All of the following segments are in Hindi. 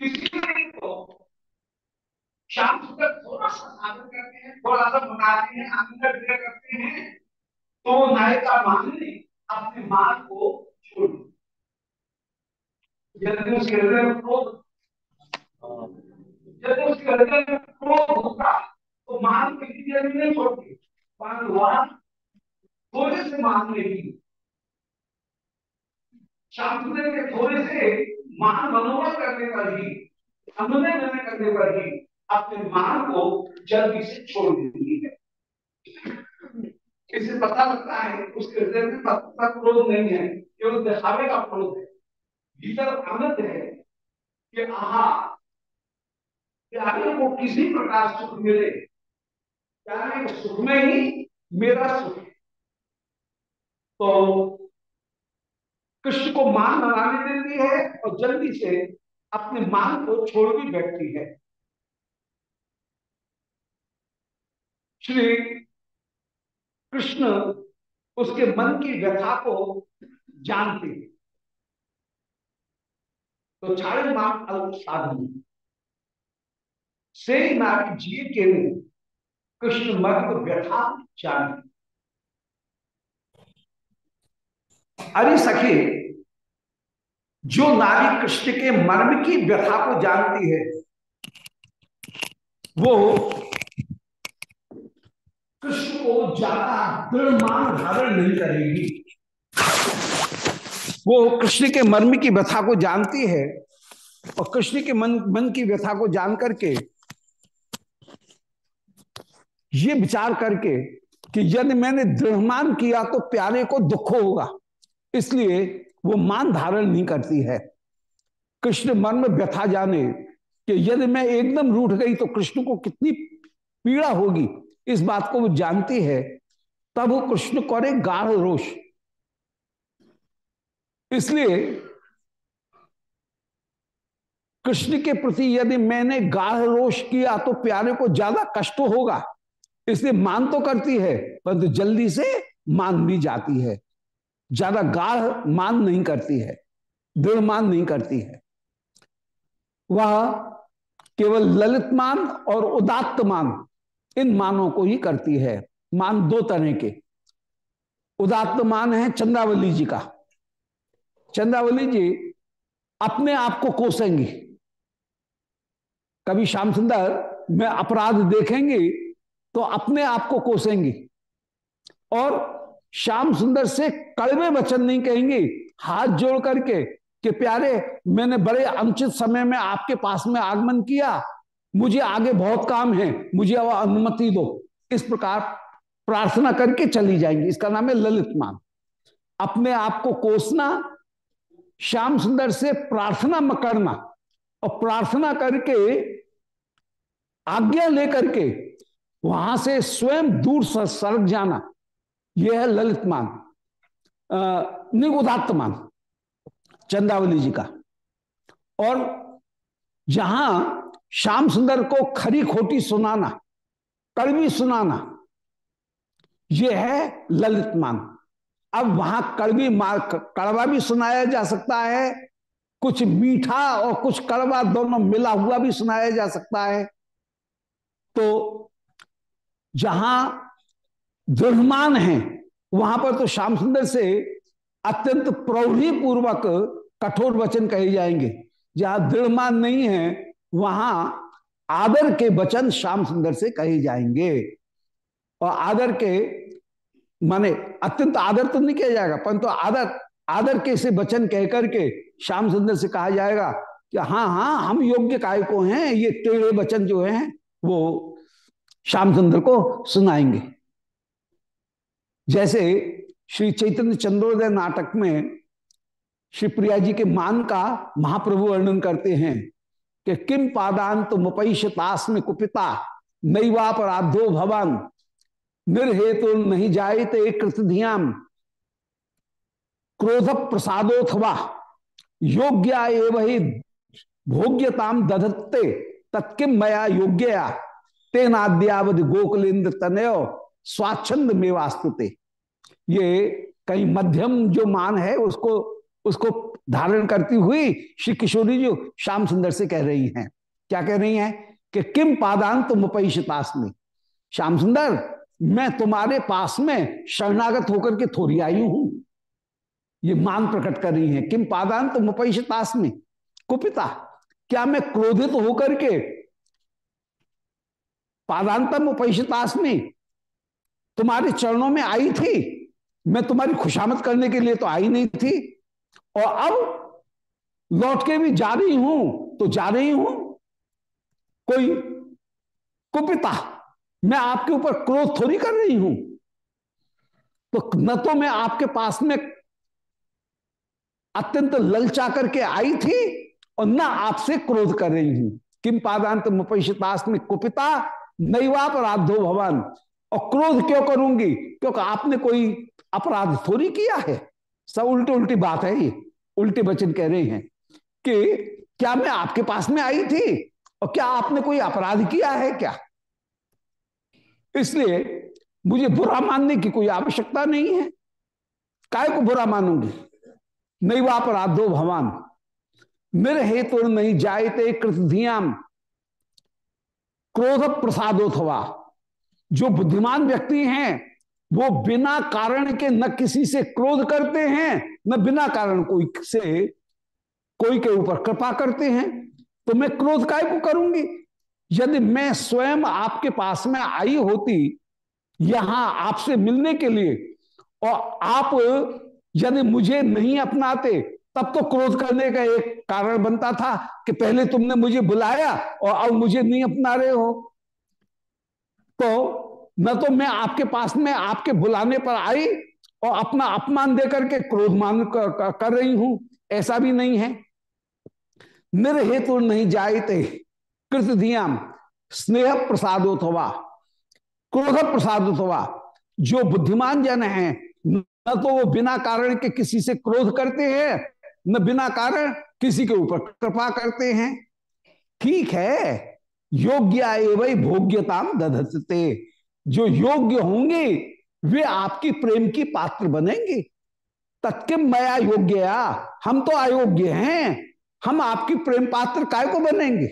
किसी को शाम सुबह थोड़ा सा साधन करते हैं, थोड़ा सा बनाते हैं अंदर करते हैं तो नायिका मान ने अपने माँ को छोड़ यदि उसके हृदय में क्रोध यदि उसके हृदय में क्रोध होता तो मान को देर नहीं छोड़ती पर वह थोड़े से मान लेगी शांति के थोड़े से महान मनोबल करने पर ही अनुनय निर्णय करने पर ही अपने मान को जल्दी से छोड़ देती है। इसे पता लगता है उसके हृदय में पत्ता क्रोध नहीं है केवल दिखावे का क्रोध है। भीतर आनंद है कि आहा, प्यारे को किसी प्रकार सुख मिले, प्यारे सुख में ही मेरा सुख तो कृष्ण को मान लगाने देती है और जल्दी से अपने मान को छोड़ भी बैठती है। श्री कृष्ण उसके मन की व्यथा को जानते हैं। तो छाड़े मान अल्प साधन। से नारी जी के कृष्ण मर्ग व्यथा जान। अरे सखी, जो नारी कृष्ण के मर्म की व्यथा को जानती है, वो कृष्ण को ज़्यादा दृढ़ मान धारण नहीं करेगी। वो कृष्ण के मर्म की व्यथा को जानती है और कृष्ण के मन मन की व्यथा को जान करके, ये विचार करके कि यदि मैंने दृढ़मान किया तो प्यारे को दुख होगा। इसलिए वो मान धारण नहीं करती है। कृष्ण मन में व्यथा जाने कि यदि मैं एकदम रूठ गई तो कृष्ण को कितनी पीड़ा होगी, इस बात को वो जानती है, तब वो कृष्ण करे गाढ़ रोष। इसलिए कृष्ण के प्रति यदि मैंने गाढ़ रोष किया तो प्यारे को ज़्यादा कष्ट होगा। इसलिए मान तो करती है, परंतु जल्दी से मान भी जाती है। ज़्यादा गाढ़ मान नहीं करती है, दृढ़ मान नहीं करती है। वह केवल ललित मान और उदात्त मान इन मानों को ही करती है। मान दो तरह के। उदात्त मान है चंद्रावली जी का। चंद्रावली जी अपने आप को कोसेंगी। कभी श्याम सुंदर, में अपराध देखेंगे तो अपने आप को कोसेंगी। और श्याम सुंदर से कड़वे वचन नहीं कहेंगे। हाथ जोड़ करके कि प्यारे, मैंने बड़े अनुचित समय में आपके पास में आगमन किया। मुझे आगे बहुत काम है। मुझे अब अनुमति दो। इस प्रकार प्रार्थना करके चली जाएँगी। इसका नाम है ललित मान। अपने आप को कोसना, श्याम सुंदर से प्रार्थना में करना। और प्रार्थना करके आज्ञा लेकर के वहाँ से स्वयं दूर सड़क जाना। यह है ललित मान। निगुदात्त मान, चंदावली जी का। और जहाँ श्याम सुंदर को खरी खोटी सुनाना, कड़वी सुनाना यह है ललित मान। अब वहाँ कड़वी कड़वा भी सुनाया जा सकता है, कुछ मीठा और कुछ कड़वा दोनों मिला हुआ भी सुनाया जा सकता है। तो जहाँ दृढ़मान है। वहाँ पर तो श्याम सुंदर से अत्यंत प्रौढ़ी पूर्वक कठोर वचन कहे जाएँगे। जहाँ दृढ़मान नहीं है, वहाँ आदर के वचन श्याम सुंदर से कहे जाएँगे। और आदर के, माने अत्यंत आदर तो नहीं किया जाएगा, परंतु तो आदर आदर के से वचन कह करके श्याम सुंदर से कहा जाएगा कि हाँ हाँ हम योग्य काय को हैं, ये टेढ़े वचन जो हैं, वो श्याम सुंदर को सुनाएँगे। जैसे श्री चैतन्य चंद्रोदय नाटक में श्री प्रिया जी के मान का महाप्रभु वर्णन करते हैं कि किम पादांत मुपैशतास में कुपिता नई वापराधो भवन निर्हेतु नहीं जाए तो कृतधियाम, क्रोध प्रसादोथवा योग्या एवं भोग्यताम दधत्ते, तत्किम मया योग्या तेनाद्यावध गोकुलेन्द्र तनयो, स्वाच्छंद में वास्तुते ये कहीं मध्यम जो मान है, उसको उसको धारण करती हुई श्री किशोरी जी श्याम सुंदर से कह रही हैं। क्या कह रही हैं? कि किम पादान तुम में श्याम सुंदर, मैं तुम्हारे पास में शरणागत होकर के थोड़ी आई हूँ। ये मान प्रकट कर रही है। किम पादान तुम में कुपिता, क्या मैं क्रोधित होकर के पादांतम में तुम्हारे चरणों में आई थी? मैं तुम्हारी खुशामद करने के लिए तो आई नहीं थी। और अब लौट के भी जा रही हूँ तो जा रही हूँ। कोई कुपिता, मैं आपके ऊपर क्रोध थोड़ी कर रही हूँ। तो न तो मैं आपके पास में अत्यंत ललचा करके आई थी, और न आपसे क्रोध कर रही हूँ। किम पादांत में कुपिता राधो भवन। और क्रोध क्यों करूँगी? क्योंकि आपने कोई अपराध थोड़ी किया है। सब उल्टी उल्टी बात है ये। उल्टे वचन कह रहे हैं कि क्या मैं आपके पास में आई थी? और क्या आपने कोई अपराध किया है क्या? इसलिए मुझे बुरा मानने की कोई आवश्यकता नहीं है। काय को बुरा मानूँगी? नहीं वह अपराधो भवान। मेरे हेतु नहीं जायते कृतधियाम क्रोध प्रसादोथवा जो बुद्धिमान व्यक्ति हैं, वो बिना कारण के न किसी से क्रोध करते हैं, न बिना कारण कोई से कोई के ऊपर कृपा करते हैं तो मैं क्रोध काय को करूँगी? यदि मैं स्वयं आपके पास में आई होती, यहाँ आपसे मिलने के लिए, और आप यदि मुझे नहीं अपनाते, तब तो क्रोध करने का एक कारण बनता था कि पहले तुमने मुझे बुलाया, और अब मुझे नहीं अपना रहे हो। तो न तो मैं आपके पास में आपके बुलाने पर आई और अपना अपमान देकर के क्रोध मान कर, कर रही हूँ। ऐसा भी नहीं है। मेरे हेतु नहीं जायते। कृत दियाम स्नेह प्रसादोथवा क्रोध प्रसादोथवा जो बुद्धिमान जन है न तो वो बिना कारण के किसी से क्रोध करते हैं न बिना कारण किसी के ऊपर कृपा करते हैं। ठीक है। योग्य एवं भोग्यता दधते जो योग्य होंगे, वे आपकी प्रेम की पात्र बनेंगे। तत्किम मया योग्य हम तो अयोग्य हैं, हम आपकी प्रेम पात्र काय को बनेंगे?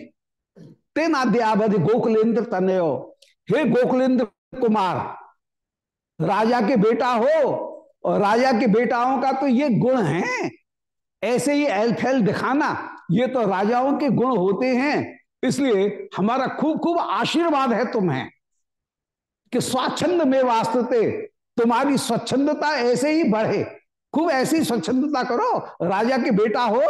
तेनाद्यावधि गोकुलेंद्र तनयो। हे गोकुलेंद्र कुमार, राजा के बेटा हो, और राजा के बेटाओं का तो ये गुण है। ऐसे ही एलफेल दिखाना, ये तो राजाओं के गुण होते हैं। इसलिए हमारा खूब खूब आशीर्वाद है तुम्हें कि स्वच्छंद में वास्तुते, तुम्हारी स्वच्छंदता ऐसे ही बढ़े। खूब ऐसी स्वच्छंदता करो, राजा के बेटा हो,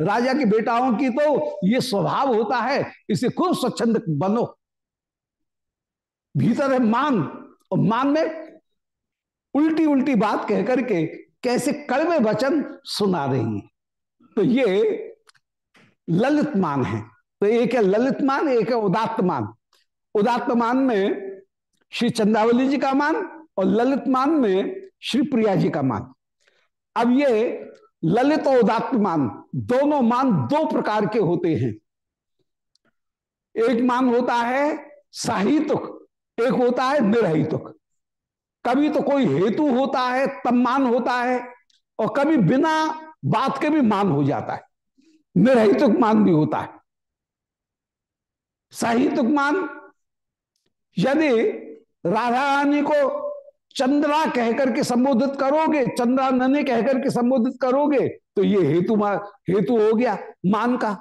राजा के बेटाओं की तो ये स्वभाव होता है, इसे खूब स्वच्छंद बनो। भीतर है मान, और मान में उल्टी उल्टी बात कह करके कैसे कड़वे वचन सुना रही है। तो ये ललित मान है। तो एक है ललित मान एक है उदात्त मान उदात्त मान में श्री चंद्रावली जी का मान और ललित मान में श्री प्रिया जी का मान। अब ये ललित और उदात्त मान दोनों मान दो प्रकार के होते हैं। एक मान होता है साहितुक एक होता है निर्हितुक। कभी तो कोई हेतु होता है तब मान होता है, और कभी बिना बात के भी मान हो जाता है। निर्हितुक मान भी होता है। साहितुक मान यदि राधा रानी को चंद्रा कहकर के संबोधित करोगे, चंद्रा नने कहकर के संबोधित करोगे तो ये हेतु हेतु हो गया मान का।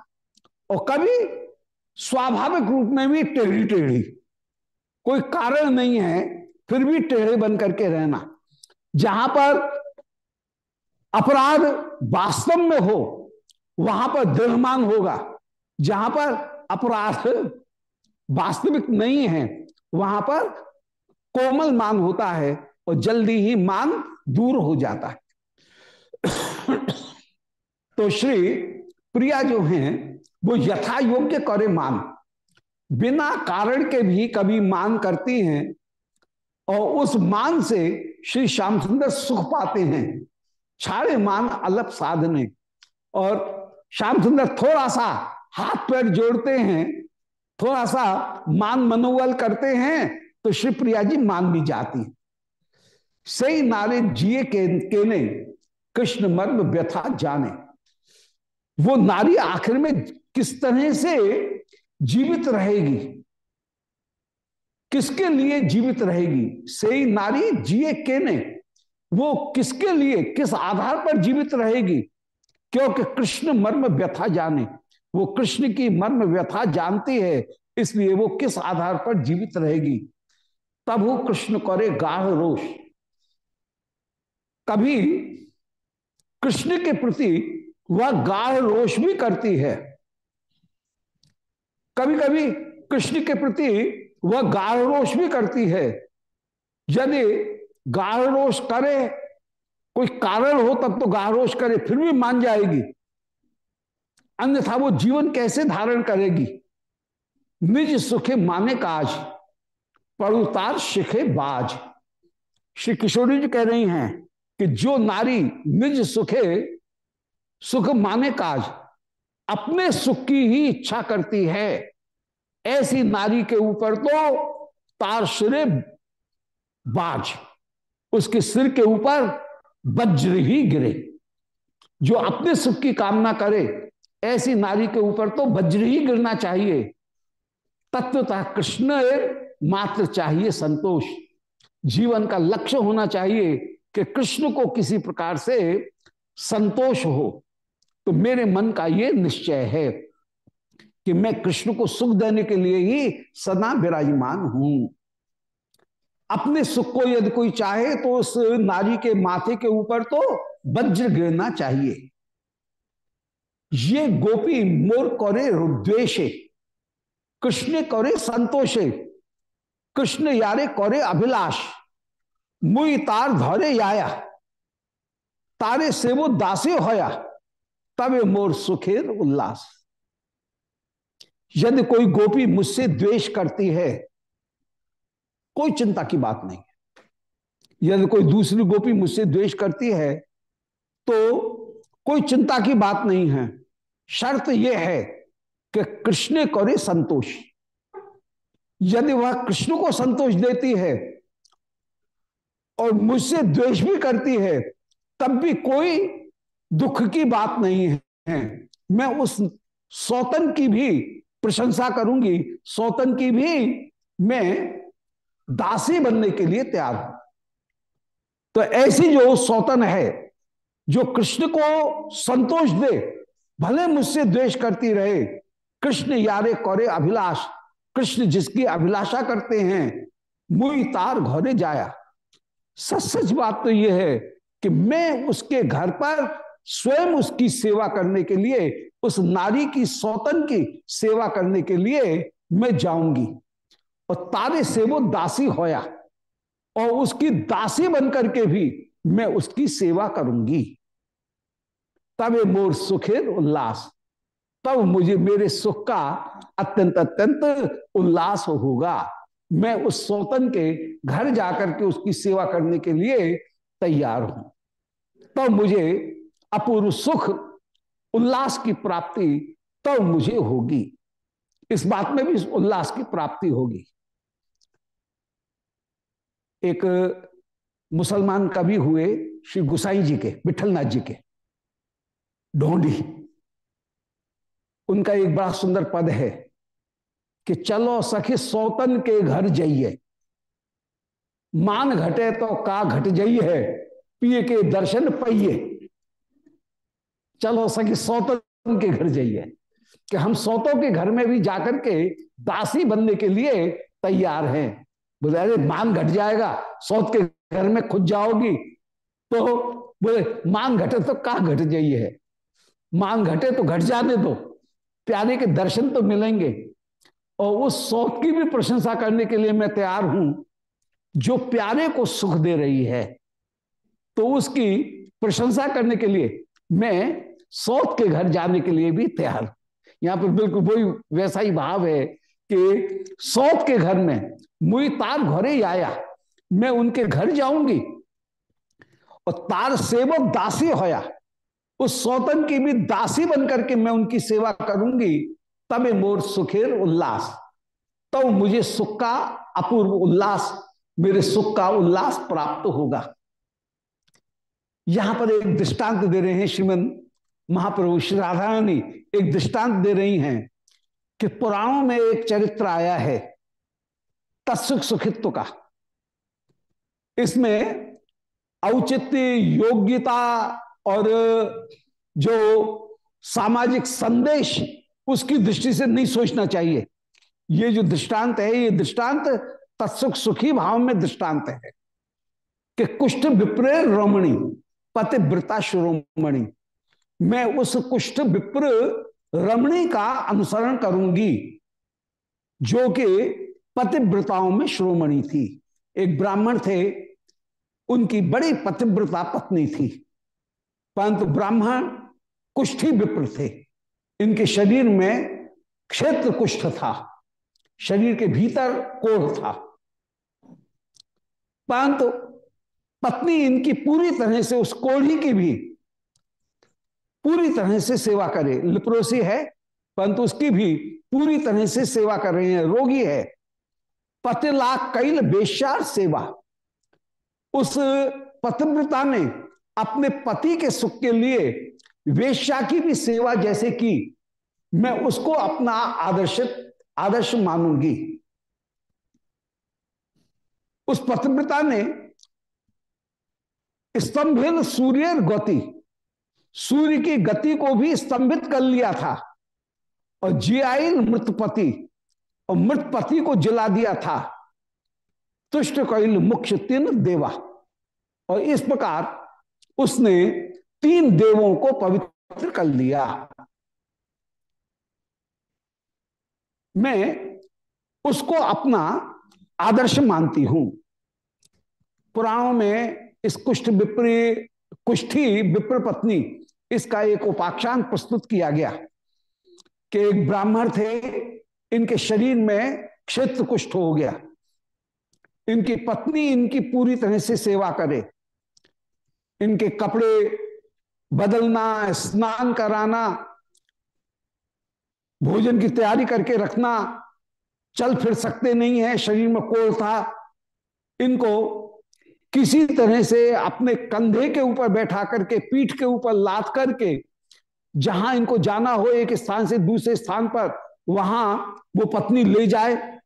और कभी स्वाभाविक रूप में भी टेढ़ी टेढ़ी कोई कारण नहीं है, फिर भी टेढ़े बन करके रहना। जहाँ पर अपराध वास्तव में हो, वहाँ पर दृढ़मान होगा। जहाँ पर अपराध वास्तविक नहीं है। वहाँ पर कोमल मान होता है और जल्दी ही मान दूर हो जाता है। तो श्री प्रिया जो हैं, वो यथा योग्य करे मान बिना कारण के भी कभी मान करती हैं और उस मान से श्री श्याम सुंदर सुख पाते हैं। छाड़े मान अलप साधने। और श्याम सुंदर थोड़ा सा हाथ पैर जोड़ते हैं थोड़ा सा मान मनोबल करते हैं तो श्री प्रिया जी मान भी जाती सही नारे जिए के, के ने कृष्ण मर्म व्यथा जाने। वो नारी आखिर में किस तरह से जीवित रहेगी? किसके लिए जीवित रहेगी? सही नारी जिए के ने वो किसके लिए किस आधार पर जीवित रहेगी? क्योंकि कृष्ण मर्म व्यथा जाने। वो कृष्ण की मर्म व्यथा जानती है, इसलिए वो किस आधार पर जीवित रहेगी? तब वो कृष्ण करे गाढ़ रोष। कभी कृष्ण के प्रति वह गाढ़ रोष भी करती है। कभी कभी कृष्ण के प्रति वह गाढ़ रोष भी करती है। यदि गाढ़ रोष करे, कोई कारण हो तब तो गाढ़ रोष करे, फिर भी मान जाएगी। अन्यथा वो जीवन कैसे धारण करेगी? निज सुखे माने काज, पड़ुतार शिखे बाज। श्री किशोरी जी कह रही हैं कि जो नारी निज सुखे, सुख माने काज, अपने सुख की ही इच्छा करती है, ऐसी नारी के ऊपर तो तार सिरे बाज। उसके सिर के ऊपर वज्र ही गिरे। जो अपने सुख की कामना करे ऐसी नारी के ऊपर तो वज्र ही गिरना चाहिए। तत्वतः कृष्ण मात्र चाहिए संतोष। जीवन का लक्ष्य होना चाहिए कि कृष्ण को किसी प्रकार से संतोष हो। तो मेरे मन का ये निश्चय है कि मैं कृष्ण को सुख देने के लिए ही सदा विराजमान हूँ। अपने सुख को यदि कोई चाहे तो उस नारी के माथे के ऊपर तो वज्र गिरना चाहिए। ये गोपी मोर करे द्वेषे कृष्ण करे संतोषे, कृष्ण यारे करे अभिलाष, मुई तार धरे आया तारे से वो दासे होया, तबे मोर सुखेर उल्लास। यदि कोई गोपी मुझसे द्वेष करती है, कोई चिंता की बात नहीं। यदि कोई दूसरी गोपी मुझसे द्वेष करती है तो कोई चिंता की बात नहीं है। शर्त यह है कि कृष्ण करे संतोष। यदि वह कृष्ण को संतोष देती है और मुझसे द्वेष भी करती है, तब भी कोई दुख की बात नहीं है। मैं उस सौतन की भी प्रशंसा करूँगी। सौतन की भी मैं दासी बनने के लिए तैयार हूँ। तो ऐसी जो सौतन है, जो कृष्ण को संतोष दे भले मुझसे द्वेष करती रहे, कृष्ण यारे कौरे अभिलाष। कृष्ण जिसकी अभिलाषा करते हैं, मुई तार घोरे जाया। सच सच बात तो यह है कि मैं उसके घर पर स्वयं उसकी सेवा करने के लिए, उस नारी की सौतन की सेवा करने के लिए मैं जाऊँगी। और तारे से वो दासी होया, और उसकी दासी बनकर के भी मैं उसकी सेवा करूँगी। तब मोर सुखेर उल्लास। तब मुझे मेरे सुख का अत्यंत अत्यंत उल्लास होगा। मैं उस सौतन के घर जाकर के उसकी सेवा करने के लिए तैयार हूँ। तब मुझे अपूर्व सुख, उल्लास की प्राप्ति तब मुझे होगी। इस बात में भी उल्लास की प्राप्ति होगी। एक मुसलमान कवि हुए श्री गुसाई जी के, विठलनाथ जी के। ढोंडी उनका एक बड़ा सुंदर पद है कि चलो सखी, सौतन के घर जाइए। मान घटे तो का घट जाइए पिए के दर्शन पाइए। चलो सखी, सौतन के घर जाइए। कि हम सौतों के घर में भी जाकर के दासी बनने के लिए तैयार हैं। बोले, अरे, मान घट जाएगा, सौत के घर में खुद जाओगी। तो बोले, मान घटे तो का घट जाइए है मान घटे तो घट जाने दो। प्यारे के दर्शन तो मिलेंगे। और उस सौत की भी प्रशंसा करने के लिए मैं तैयार हूँ। जो प्यारे को सुख दे रही है तो उसकी प्रशंसा करने के लिए मैं सौत के घर जाने के लिए भी तैयार यहाँ पर बिल्कुल वही, वैसा ही भाव है कि सौत के घर में मुई तार घरे आया, मैं उनके घर जाऊँगी। और तार सेवक दासी होया उस सौतन की भी दासी बनकर के मैं उनकी सेवा करूँगी, तबे मोर सुखेर उल्लास। तब तो मुझे सुख का अपूर्व उल्लास, मेरे सुख का उल्लास प्राप्त होगा। यहाँ पर एक दृष्टांत दे रहे हैं श्रीमन महाप्रभु श्री राधा रानी एक दृष्टांत दे रही हैं कि पुराणों में एक चरित्र आया है, तत्सुख सुखित्व का। इसमें औचित्य, योग्यता और जो सामाजिक संदेश उसकी दृष्टि से नहीं सोचना चाहिए। ये जो दृष्टांत है, ये दृष्टांत तत्सुख सुखी भाव में दृष्टांत है कि कुष्ठ विप्र रमणी पतिव्रता शिरोमणि। मैं उस कुष्ठ विप्र रमणी का अनुसरण करूँगी, जो कि पतिव्रताओं में श्रोमणी थी। एक ब्राह्मण थे, उनकी बड़ी पतिव्रता पत्नी थी। परंतु ब्राह्मण कुष्ठी विप्र थे। इनके शरीर में क्षेत्र कुष्ठ था। शरीर के भीतर कोढ़ था। परंतु पत्नी इनकी पूरी तरह से उस कोढ़ी की भी पूरी तरह से सेवा करे। लिप्रोसी है, परंतु उसकी भी पूरी तरह से सेवा कर रहे हैं। रोगी है। पतिला कैल बेशार सेवा। उस पतिव्रता ने अपने पति के सुख के लिए वेश्या की भी सेवा जैसे की मैं उसको अपना आदर्श आदर्श मानूँगी। उस पतिव्रता ने स्तंभित सूर्य गति, सूर्य की गति को भी स्तंभित कर लिया था और जियाइल मृतपति और मृतपति को जला दिया था। तुष्ट कैल मुख्य तीन देवा। और इस प्रकार उसने तीन देवों को पवित्र कर लिया। मैं उसको अपना आदर्श मानती हूँ। पुराणों में इस कुष्ठ विप्री, कुष्ठी विप्र पत्नी, इसका एक उपाख्यान प्रस्तुत किया गया कि एक ब्राह्मण थे, इनके शरीर में क्षेत्र कुष्ठ हो गया। इनकी पत्नी इनकी पूरी तरह से सेवा करे। इनके कपड़े बदलना, स्नान कराना, भोजन की तैयारी करके रखना, चल फिर सकते नहीं है, शरीर में कोल था। इनको किसी तरह से अपने कंधे के ऊपर बैठा करके, पीठ के ऊपर लाद करके, जहाँ इनको जाना हो एक स्थान से दूसरे स्थान पर, वहाँ वो पत्नी ले जाए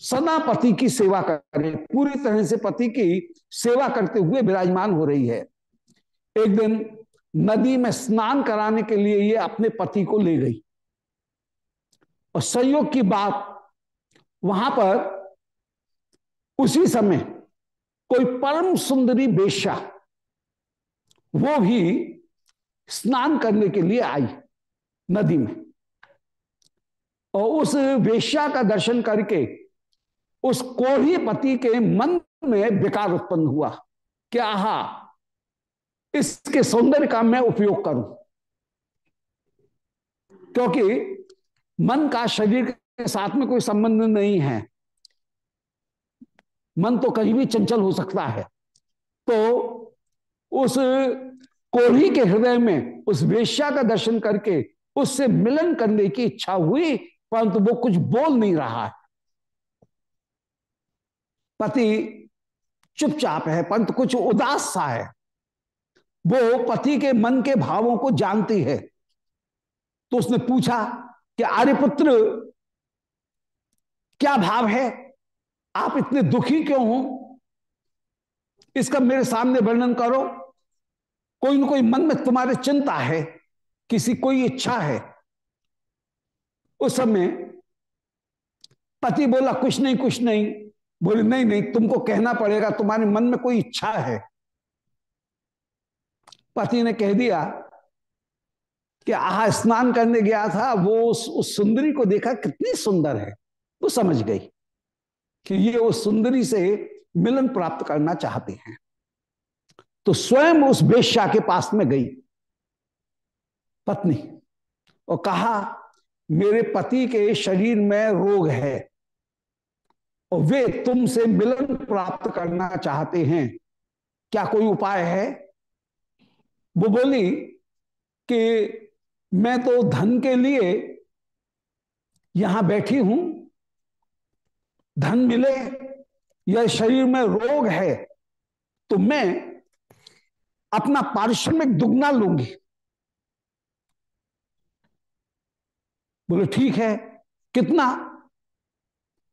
सदा पति की सेवा करे। पूरी तरह से पति की सेवा करते हुए विराजमान हो रही है। एक दिन नदी में स्नान कराने के लिए ये अपने पति को ले गई। और संयोग की बात वहाँ पर उसी समय कोई परम सुंदरी बेश्या, वो भी स्नान करने के लिए आई नदी में। और उस वेश्या का दर्शन करके उस कोढ़ी पति के मन में विकार उत्पन्न हुआ कि आहा इसके सौंदर्य का मैं उपयोग करूँ। क्योंकि मन का शरीर के साथ में कोई संबंध नहीं है। मन तो कहीं भी चंचल हो सकता है। तो उस कोढ़ी के हृदय में, उस वेश्या का दर्शन करके, उससे मिलन करने की इच्छा हुई, परंतु वो कुछ बोल नहीं रहा है। पति चुपचाप है, परंतु कुछ उदास सा है। वो पति के मन के भावों को जानती है। तो उसने पूछा कि आर्यपुत्र क्या भाव है? आप इतने दुखी क्यों हो? इसका मेरे सामने वर्णन करो। कोई ना कोई मन में तुम्हारे चिंता है, किसी कोई इच्छा है। उस समय पति बोला, कुछ नहीं कुछ नहीं। बोले, नहीं नहीं, तुमको कहना पड़ेगा, तुम्हारे मन में कोई इच्छा है। पति ने कह दिया कि आह स्नान करने गया था वो उस, उस सुंदरी को देखा कितनी सुंदर है। वो समझ गई कि ये उस सुंदरी से मिलन प्राप्त करना चाहते हैं। तो स्वयं उस बेश्या के पास में गई पत्नी और कहा मेरे पति के शरीर में रोग है और वे तुमसे मिलन प्राप्त करना चाहते हैं। क्या कोई उपाय है? वो बोली कि मैं तो धन के लिए यहाँ बैठी हूँ, धन मिले या शरीर में रोग है तो मैं अपना पारिश्रमिक दुगना लूँगी। बोले, ठीक है, कितना?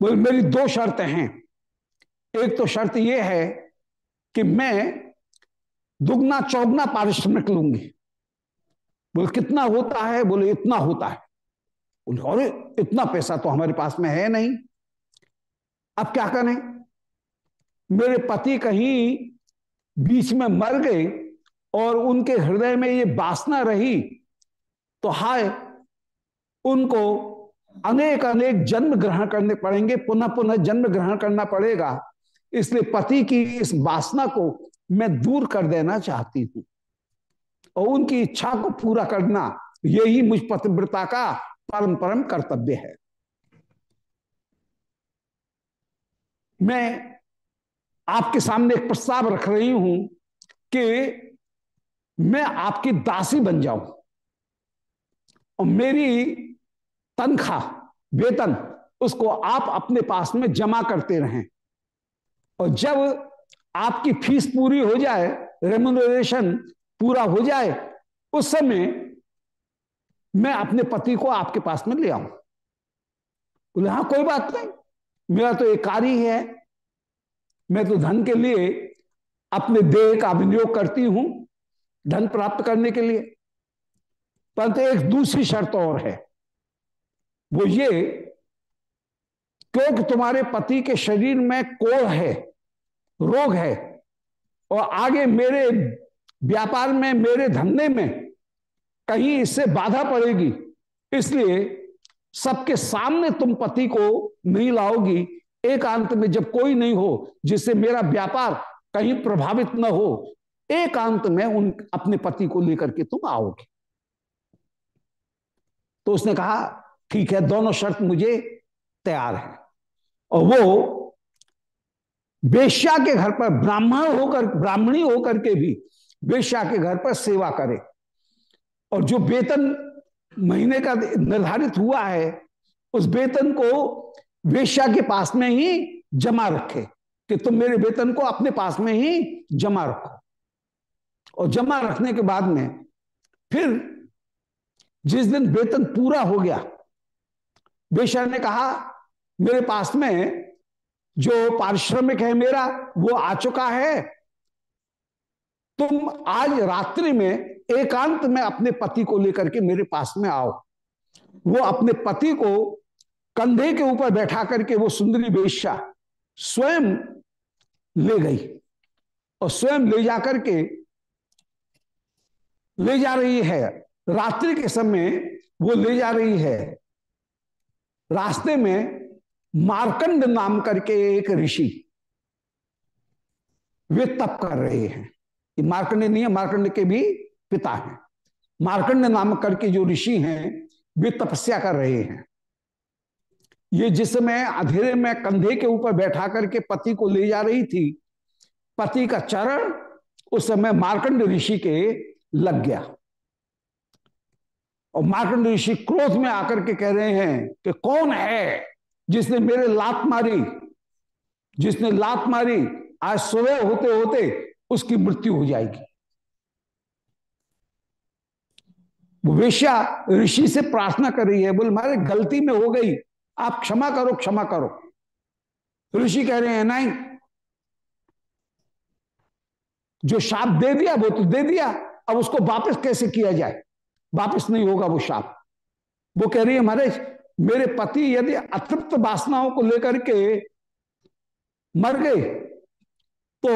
बोले, मेरी दो शर्तें हैं। एक तो शर्त यह है कि मैं दुगना, चौगना पारिश्रमिक लूँगी। बोले, कितना होता है? बोले, इतना होता है। बोले, अरे, इतना पैसा तो हमारे पास में है नहीं। अब क्या करें? मेरे पति कहीं बीच में मर गए और उनके हृदय में ये वासना रही तो हाय, उनको अनेक अनेक जन्म ग्रहण करने पड़ेंगे पुनः पुनः जन्म ग्रहण करना पड़ेगा। इसलिए पति की इस वासना को मैं दूर कर देना चाहती हूँ। और उनकी इच्छा को पूरा करना, यही मुझ पतिव्रता का परम परम कर्तव्य है। मैं आपके सामने एक प्रस्ताव रख रही हूँ कि मैं आपकी दासी बन जाऊँ। और मेरी तनख्वाह, वेतन, उसको आप अपने पास में जमा करते रहें। और जब आपकी फ़ीस पूरी हो जाए रेमुनरेशन पूरा हो जाए, उस समय मैं अपने पति को आपके पास में ले आऊँ। बोले हाँ कोई बात नहीं। मेरा तो एक कार्य है। मैं तो धन के लिए अपने देह का विनियोग करती हूँ, धन प्राप्त करने के लिए। परंतु एक दूसरी शर्त और है। वो ये, क्योंकि तुम्हारे पति के शरीर में कोढ़ है रोग है। और आगे मेरे व्यापार में, मेरे धंधे में कहीं इससे बाधा पड़ेगी। इसलिए सबके सामने तुम पति को नहीं लाओगी। एकांत में जब कोई नहीं हो, जिससे मेरा व्यापार कहीं प्रभावित न हो, एकांत में उन, अपने पति को लेकर के तुम आओगे। तो उसने कहा, ठीक है, दोनों शर्त मुझे तैयार है। और वो वेश्या के घर पर ब्राह्मण होकर, ब्राह्मणी होकर के भी वेश्या के घर पर सेवा करे। और जो वेतन महीने का निर्धारित हुआ है, उस वेतन को वेश्या के पास में ही जमा रखे कि तुम मेरे वेतन को अपने पास में ही जमा रखो। और जमा रखने के बाद में फिर जिस दिन वेतन पूरा हो गया, वेश्या ने कहा, मेरे पास में जो पारिश्रमिक है मेरा, वो आ चुका है। तुम आज रात्रि में एकांत में अपने पति को लेकर के मेरे पास में आओ। वो अपने पति को कंधे के ऊपर बैठा करके वो सुंदरी बेश्या स्वयं ले गई और स्वयं ले जाकर के ले जा रही है। रात्रि के समय वो ले जा रही है। रास्ते में मार्कंड नाम करके एक ऋषि वे तप कर रहे हैं। ये मार्कंड नहीं है मार्कंड के भी पिता हैं। मार्कंड नाम करके जो ऋषि हैं, वे तपस्या कर रहे हैं। ये जिस समय अंधेरे में कंधे के ऊपर बैठा करके पति को ले जा रही थी, पति का चरण उस समय मार्कंड ऋषि के लग गया। और मार्कंड ऋषि क्रोध में आकर के कह रहे हैं कि कौन है? जिसने मेरे लात मारी, जिसने लात मारी, आज सुबह होते होते उसकी मृत्यु हो जाएगी। वो वेश्या ऋषि से प्रार्थना कर रही है, बोले, मारे, गलती में हो गई। आप क्षमा करो क्षमा करो। ऋषि कह रहे हैं, नहीं। जो शाप दे दिया, वो तो दे दिया। अब उसको वापस कैसे किया जाए? वापस नहीं होगा वो शाप। वो कह रही है, महाराज मेरे पति यदि अतृप्त वासनाओं को लेकर के मर गए तो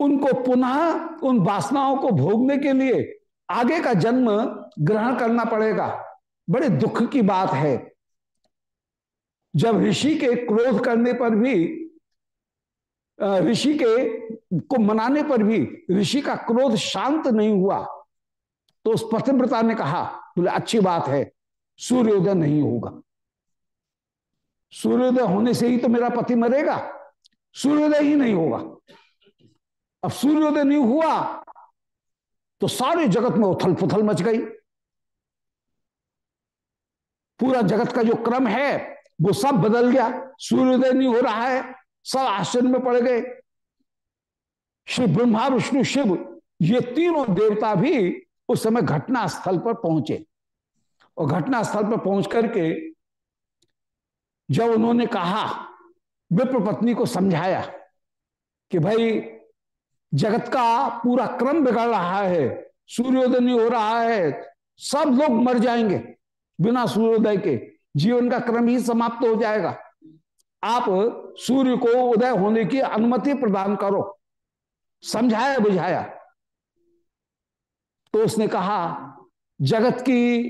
उनको पुनः उन वासनाओं को भोगने के लिए आगे का जन्म ग्रहण करना पड़ेगा। बड़े दुख की बात है। जब ऋषि के क्रोध करने पर भी ऋषि के को मनाने पर भी ऋषि का क्रोध शांत नहीं हुआ तो उस पतिव्रता ने कहा, बोले, अच्छी बात है। सूर्योदय नहीं होगा। सूर्योदय होने से ही तो मेरा पति मरेगा। सूर्योदय ही नहीं होगा। अब सूर्योदय नहीं हुआ तो सारे जगत में उथल पुथल मच गई। पूरा जगत का जो क्रम है, वो सब बदल गया। सूर्योदय नहीं हो रहा है, सब आश्चर्य में पड़ गए। श्री ब्रह्मा, विष्णु, शिव, ये तीनों देवता भी उस समय घटना स्थल पर पहुँचे। और घटना स्थल पर पहुँच करके जब उन्होंने कहा, विप्र पत्नी को समझाया कि भाई, जगत का पूरा क्रम बिगड़ रहा है, सूर्योदय नहीं हो रहा है, सब लोग मर जाएँगे बिना सूर्योदय के। जीवन का क्रम ही समाप्त हो जाएगा। आप सूर्य को उदय होने की अनुमति प्रदान करो। समझाया, बुझाया। तो उसने कहा, जगत की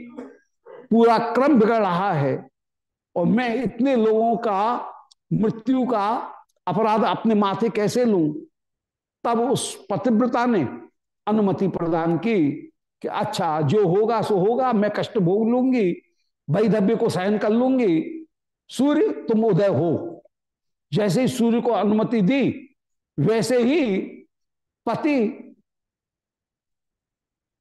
पूरा क्रम बिगड़ रहा है और मैं इतने लोगों का मृत्यु का अपराध अपने माथे कैसे लू? तब उस पतिव्रता ने अनुमति प्रदान की कि अच्छा जो होगा सो होगा मैं कष्ट भोग लूँगी वैधव्य को सहन कर लूँगी सूर्य तुम उदय हो। जैसे ही सूर्य को अनुमति दी वैसे ही पति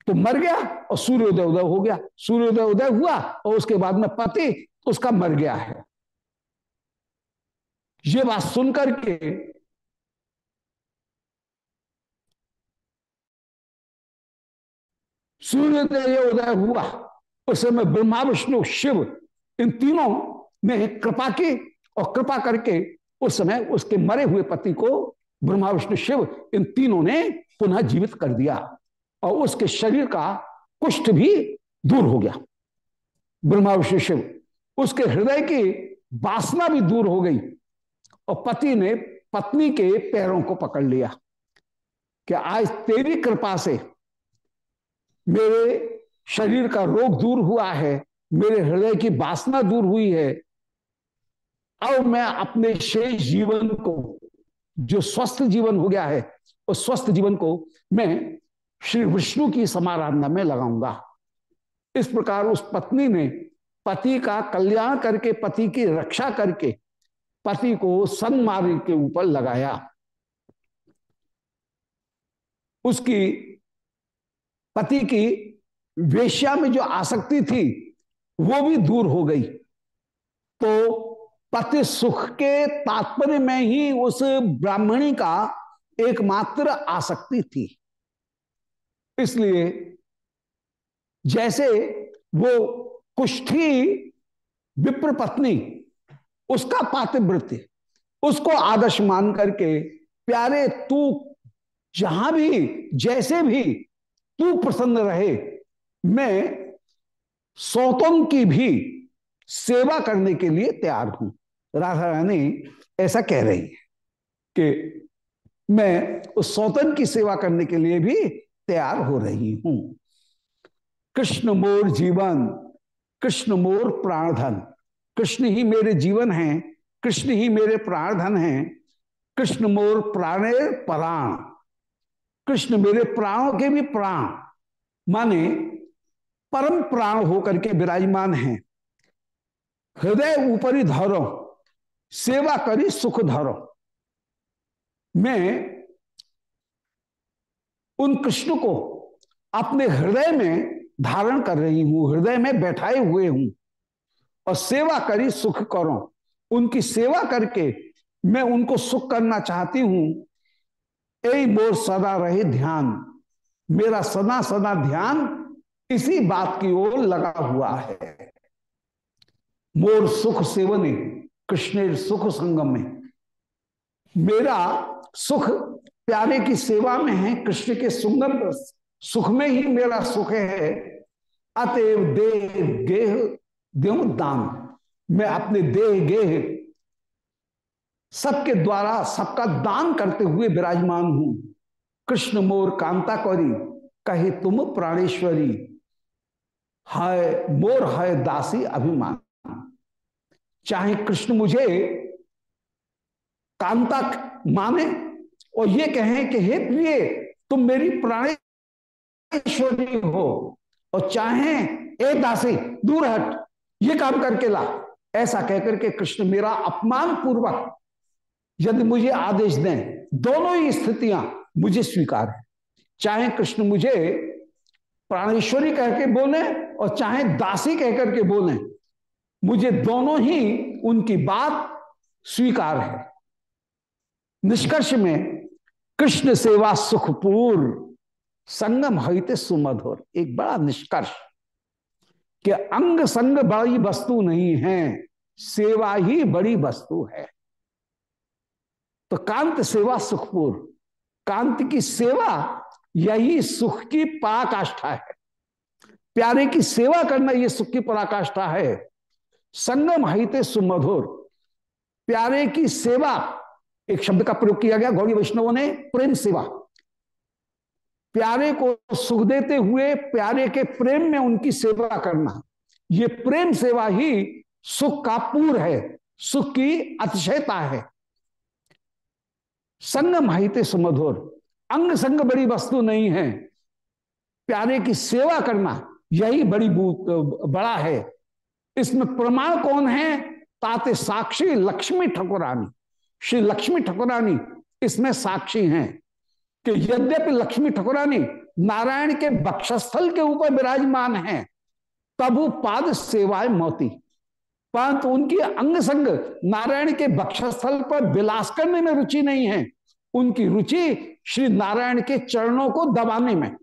तो मर गया और सूर्योदय उदय हो गया। सूर्योदय उदय हुआ और उसके बाद में पति, उसका मर गया है। ये बात सुनकर के सूर्योदय उदय हुआ। उस समय ब्रह्मा, विष्णु, शिव, इन तीनों ने कृपा की और कृपा करके उस समय उसके मरे हुए पति को, ब्रह्मा, विष्णु, शिव, इन तीनों ने पुनः जीवित कर दिया। और उसके शरीर का कुष्ठ भी दूर हो गया। ब्रह्मा विष्णु शिव, उसके हृदय की वासना भी दूर हो गई और पति ने पत्नी के पैरों को पकड़ लिया कि आज तेरी कृपा से मेरे शरीर का रोग दूर हुआ है, मेरे हृदय की वासना दूर हुई है। अब मैं अपने शेष जीवन को, जो स्वस्थ जीवन हो गया है, उस स्वस्थ जीवन को मैं श्री विष्णु की समाराधना में लगाऊँगा। इस प्रकार उस पत्नी ने पति का कल्याण करके, पति की रक्षा करके पति को सन्मार्ग के ऊपर लगाया। उसकी पति की वेश्या में जो आसक्ति थी, वो भी दूर हो गई। तो पति सुख के तात्पर्य में ही उस ब्राह्मणी का एकमात्र आसक्ति थी। इसलिए जैसे वो कुष्ठी विप्र पत्नी, उसका पातिवृत्य, उसको आदर्श मान करके, प्यारे तू जहाँ भी, जैसे भी तू प्रसन्न रहे, मैं सौतम की भी सेवा करने के लिए तैयार हूँ। राधा रानी ऐसा कह रही है कि मैं उस सौतन की सेवा करने के लिए भी तैयार हो रही हूँ। कृष्ण मोर जीवन, कृष्ण मोर प्राणधन। कृष्ण ही मेरे जीवन है, कृष्ण ही मेरे प्राणधन है। कृष्ण मोर प्राणे प्राण। कृष्ण मेरे प्राणों के भी प्राण, माने परम प्राण होकर के विराजमान हैं। हृदय ऊपरी धरो, सेवा करी सुख धरो। मैं उन कृष्ण को अपने हृदय में धारण कर रही हूँ, हृदय में बैठाए हुए हूँ और सेवा करी, सुख करो। उनकी सेवा करके मैं उनको सुख करना चाहती हूँ। ए मोर सदा रहे ध्यान। मेरा सदा सदा ध्यान इसी बात की ओर लगा हुआ है। मोर सुख सेवने कृष्ण सुख संगम। में मेरा सुख प्यारे की सेवा में है, कृष्ण के सुंदर सुख में ही मेरा सुख है। अतएव देह गेह देव दान। मैं अपने देह गेह सबके द्वारा, सबका दान करते हुए विराजमान हूँ। कृष्ण मोर कांता कौरी कहे तुम प्राणेश्वरी। है मोर है दासी अभिमान। चाहे कृष्ण मुझे कांता माने और ये कहें कि, हे प्रिय, तुम मेरी प्राणेश्वरी हो और चाहे ए दासी दूर हट, ये काम करके ला। ऐसा कहकर के कृष्ण, मेरा अपमान पूर्वक यदि मुझे आदेश दें, दोनों ही स्थितियाँ मुझे स्वीकार है। चाहे कृष्ण मुझे प्राणेश्वरी कह के बोले और चाहे दासी कहकर के बोले, मुझे दोनों ही उनकी बात स्वीकार है। निष्कर्ष में कृष्ण सेवा सुखपूर्ण संगम हित सुमधुर। एक बड़ा निष्कर्ष कि अंग संग बड़ी वस्तु नहीं है, सेवा ही बड़ी वस्तु है। तो कांत सेवा सुखपुर, कांत की सेवा यही सुख की पराकाष्ठा है। प्यारे की सेवा करना यह सुख की पराकाष्ठा है। संगम हिते सुमधुर, प्यारे की सेवा एक शब्द का प्रयोग किया गया, गौरी वैष्णवों ने प्रेम सेवा। प्यारे को सुख देते हुए प्यारे के प्रेम में उनकी सेवा करना। ये प्रेम सेवा ही सुख का पूर है, सुख की अतिशयता है। संगम हिते सुमधुर, अंग संग बड़ी वस्तु नहीं है। प्यारे की सेवा करना, यही बड़ी बड़ा है। इसमें प्रमाण कौन है? ताते साक्षी लक्ष्मी ठकुरानी। श्री लक्ष्मी ठकुरानी इसमें साक्षी हैं कि यद्यपि लक्ष्मी ठकुरानी नारायण के बक्षस्थल के ऊपर विराजमान है, तब वो पाद सेवाएँ मोती। परंतु उनकी अंग संग नारायण के बक्षस्थल पर विलास करने में रुचि नहीं है। उनकी रुचि श्री नारायण के चरणों को दबाने में।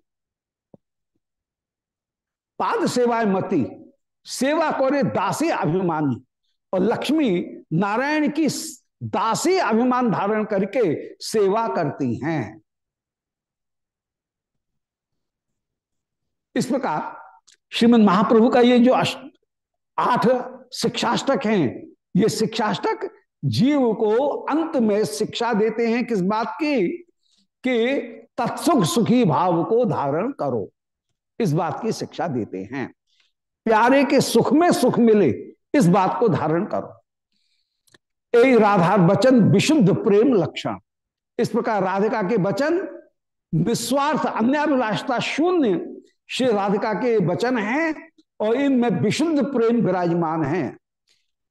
पाद सेवाएँ मती, सेवा करे दासी अभिमानी और लक्ष्मी नारायण की दासी अभिमान धारण करके सेवा करती हैं। इस प्रकार श्रीमद महाप्रभु का ये जो आठ शिक्षाष्टक हैं, ये शिक्षाष्टक जीव को अंत में शिक्षा देते हैं किस बात की? कि तत्सुख सुखी भाव को धारण करो। इस बात की शिक्षा देते हैं। प्यारे के सुख में सुख मिले, इस बात को धारण करो। ए राधा वचन विशुद्ध प्रेम लक्षण। इस प्रकार राधिका के वचन निस्वार्थ अन्य शून्य श्री राधिका के वचन हैं और इनमें विशुद्ध प्रेम विराजमान है।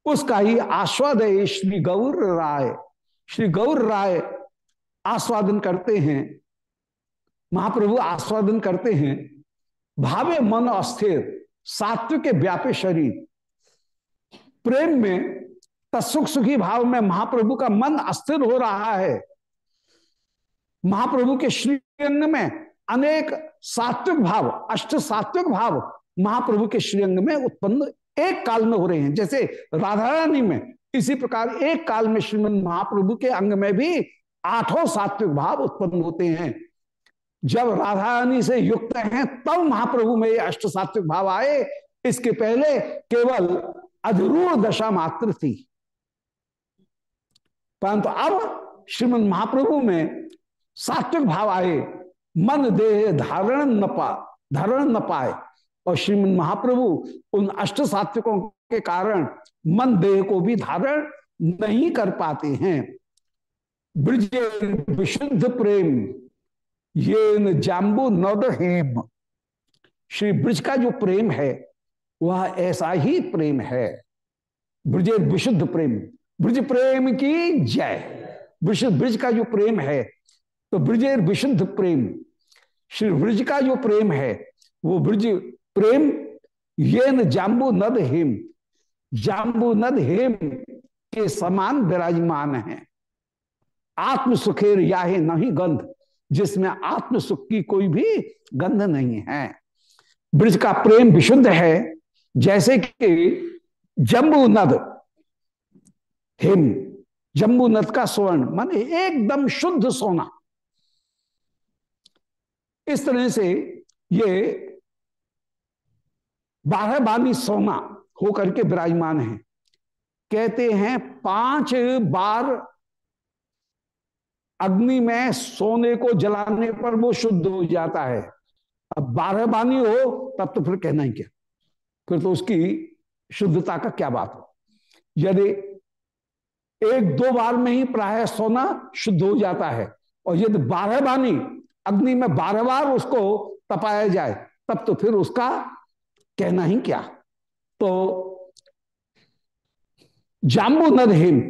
उसका ही आस्वाद है श्री गौर राय। श्री गौर राय आस्वादन करते हैं, महाप्रभु आस्वादन करते हैं। भावे मन अस्थिर, सात्विक व्यापे शरीर। प्रेम में तत्सुख सुखी भाव में महाप्रभु का मन अस्थिर हो रहा है। महाप्रभु के श्रीअंग में अनेक सात्विक भाव, अष्ट सात्विक भाव महाप्रभु के श्रीअंग में उत्पन्न एक काल में हो रहे हैं। जैसे राधा रानी में इसी प्रकार एक काल में श्रीमद महाप्रभु के अंग में भी आठों सात्विक भाव उत्पन्न होते हैं। जब राधा रानी से युक्त हैं, तब महाप्रभु में अष्ट सात्विक भाव आए। इसके पहले केवल अधरूढ़ दशा मात्र थी। परंतु अब श्रीमद महाप्रभु में सात्विक भाव आए। मन देह धारण न पा, धारण न पाए। और श्रीमद महाप्रभु उन अष्ट सात्विकों के कारण मन देह को भी धारण नहीं कर पाते हैं। ब्रज विशुद्ध प्रेम ये जाम्बू नद हेम। श्री ब्रज का जो प्रेम है, वह ऐसा ही प्रेम है। ब्रज विशुद्ध प्रेम। ब्रज प्रेम की जय। विशुद्ध ब्रज का जो प्रेम है तो ब्रजेर विशुद्ध प्रेम। श्री ब्रज का जो प्रेम है, वो ब्रज प्रेम ये न जाम्बू नद हेम। जाम्बू नद हेम के समान विराजमान है। आत्म सुखेर याहे नहीं गंध, जिसमें आत्म सुख की कोई भी गंध नहीं है। ब्रज का प्रेम विशुद्ध है, जैसे कि जम्बू नद हिम, जम्बू नद का स्वर्ण, माने एकदम शुद्ध सोना। इस तरह से ये बारह बानी सोना होकर के विराजमान है। कहते हैं, पाँच बार अग्नि में सोने को जलाने पर वो शुद्ध हो जाता है। अब बारह बानी हो, तब तो फिर कहना ही क्या? फिर तो उसकी शुद्धता का क्या बात हो? यदि एक दो बार में ही प्राय सोना शुद्ध हो जाता है। और यदि बारह बानी, अग्नि में बारह बार उसको तपाया जाए, तब तो फिर उसका कहना ही क्या? तो जाम्बू नद हेम,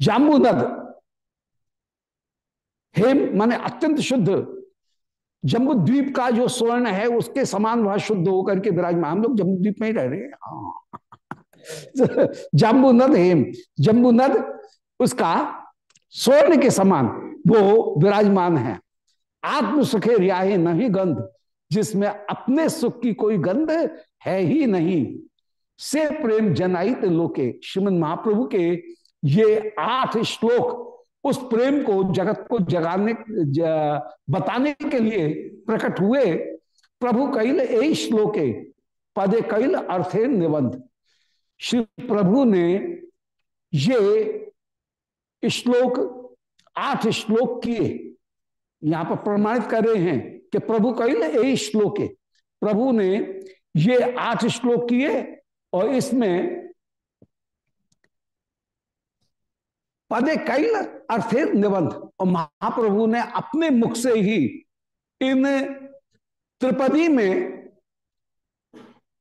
जाम्बू नद हेम माने अत्यंत शुद्ध। जम्बू द्वीप का जो स्वर्ण है, उसके समान वह शुद्ध होकर के विराजमान। हम लोग जम्बू द्वीप में ही रह रहे हैं। हाँ जम्बू नद हेम जम्बू नद उसका स्वर्ण के समान वो विराजमान है। आत्म सुखे रियाहे नहीं गंध जिसमें अपने सुख की कोई गंध है ही नहीं। से प्रेम जनाइत लोके श्रीमद महाप्रभु के ये आठ श्लोक उस प्रेम को जगत को जगाने ज, बताने के लिए प्रकट हुए। प्रभु कैल ए श्लोके पदे कैल अर्थे निबंध। श्री प्रभु ने ये श्लोक, आठ श्लोक किए। यहाँ पर प्रमाणित कर रहे हैं कि प्रभु कैल ए श्लोके प्रभु ने ये आठ श्लोक किए और इसमें पदे कैल अर्थे निबंध। और महाप्रभु ने अपने मुख से ही इन त्रिपदी में,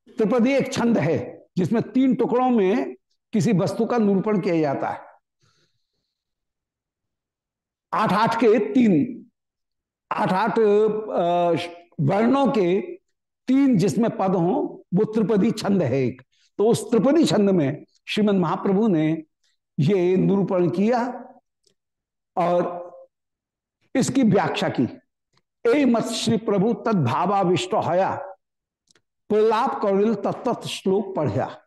त्रिपदी एक छंद है जिसमें तीन टुकड़ों में किसी वस्तु का निरूपण किया जाता है। आठ आठ के तीन, आठ आठ वर्णों के तीन जिसमें पद हों, वो त्रिपदी छंद है एक। तो उस त्रिपदी छंद में श्रीमद महाप्रभु ने ये निरूपण किया और इसकी व्याख्या की। ए मत श्री प्रभु तत्भावाविष्ट हया प्रलाप कौरिल तत्त श्लोक पढ़या।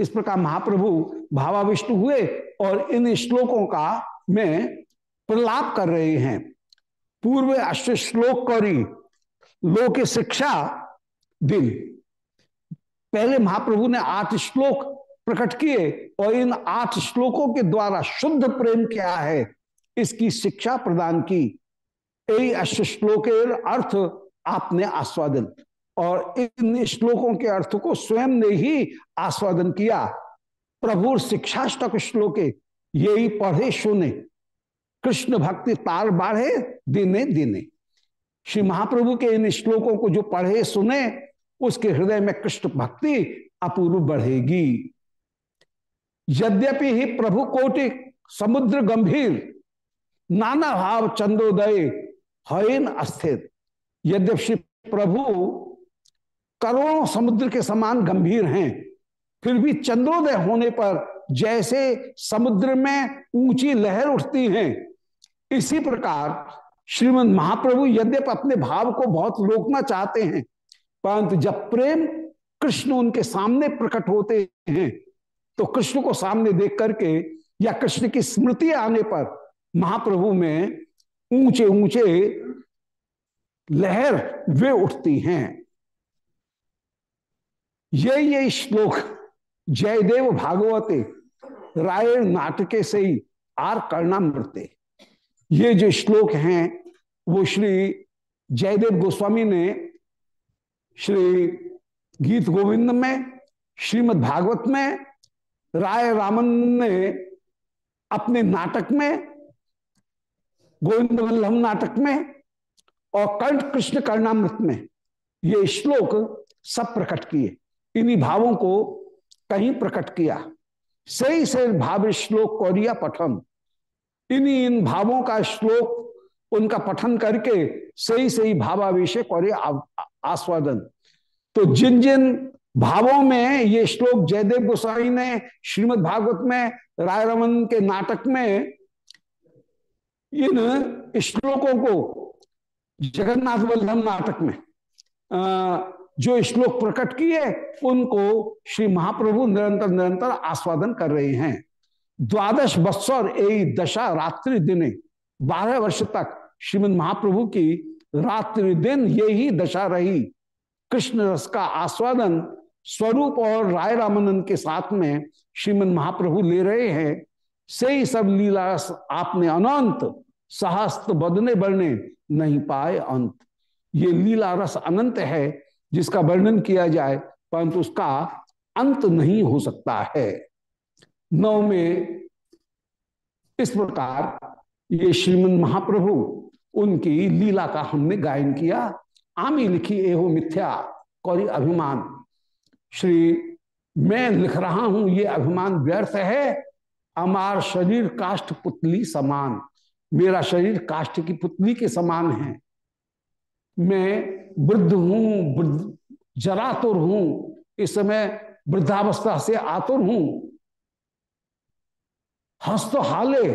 इस प्रकार महाप्रभु भावाविष्ट हुए और इन श्लोकों का में प्रलाप कर रहे हैं। पूर्व अष्ट श्लोक कौरी, लोक शिक्षा दिन। पहले महाप्रभु ने आठ श्लोक प्रकट किए और इन आठ श्लोकों के द्वारा शुद्ध प्रेम क्या है। इसकी शिक्षा प्रदान की। यही अष्ट श्लोक अर्थ आपने आस्वादन। और इन श्लोकों के अर्थ को स्वयं ने ही आस्वादन किया। प्रभु शिक्षाष्टक श्लोके यही पढ़े सुने। कृष्ण भक्ति तार बाढ़े, दिने दिने। श्री महाप्रभु के इन श्लोकों को जो पढ़े, सुने, उसके हृदय में कृष्ण भक्ति अपूर्व बढ़ेगी। यद्यपि ही प्रभु कोटि समुद्र गंभीर, नाना भाव चंद्रोदय, हयन अस्थित यद्यपि श्री प्रभु करोड़ों समुद्र के समान गंभीर हैं। फिर भी चंद्रोदय होने पर जैसे समुद्र में ऊँची लहर उठती हैं, इसी प्रकार श्रीमद महाप्रभु यद्यप अपने भाव को बहुत रोकना चाहते हैं, परंतु जब प्रेम कृष्ण उनके सामने प्रकट होते हैं तो कृष्ण को सामने देख करके या कृष्ण की स्मृति आने पर महाप्रभु में ऊँचे ऊँचे लहर वे उठती हैं। ये ये श्लोक जयदेव भागवते, राय नाटके से ही आर करना मृत्य ये जो श्लोक हैं, वो श्री जयदेव गोस्वामी ने श्री गीत गोविंद में, श्रीमद् भागवत में, राय रामन ने अपने नाटक में, गोविंद वल्लभ नाटक में और कंठ कृष्ण कर्णामृत में ये श्लोक सब प्रकट किए। इन्हीं भावों को कहीं प्रकट किया। सही से भाव श्लोक कौरिया पठन। इन्हीं इन भावों का श्लोक उनका पठन करके सही सही भावावेश आस्वादन। तो जिन जिन भावों में ये श्लोक जयदेव गोसाई ने, श्रीमद् भागवत में, राय रमन के नाटक में, इन श्लोकों को जगन्नाथ वल्लभ नाटक में जो श्लोक प्रकट किए उनको श्री महाप्रभु निरंतर निरंतर आस्वादन कर रहे हैं। द्वादश बत्सर ए दशा रात्रि दिने, बारह वर्ष तक श्रीमद महाप्रभु की रात्रि दिन यही दशा रही। कृष्ण रस का आस्वादन स्वरूप और राय रामानंद के साथ में श्रीमद महाप्रभु ले रहे हैं। से ही सब लीला आपने अनंत सहस्त बदने बढ़ने नहीं पाए अंत। ये लीला रस अनंत है जिसका वर्णन किया जाए, परंतु उसका अंत नहीं हो सकता है। नौ में इस प्रकार ये श्रीमद महाप्रभु, उनकी लीला का हमने गायन किया। आमी लिखी एहो मिथ्या, कौरी अभिमान। श्री, मैं लिख रहा हूँ, ये अभिमान व्यर्थ है। अमार शरीर काष्ठ पुतली समान। मेरा शरीर काष्ठ की पुतली के समान है। मैं वृद्ध हूँ जरातुर हूँ। इस समय वृद्धावस्था से आतुर हूँ। हंस तो हाले,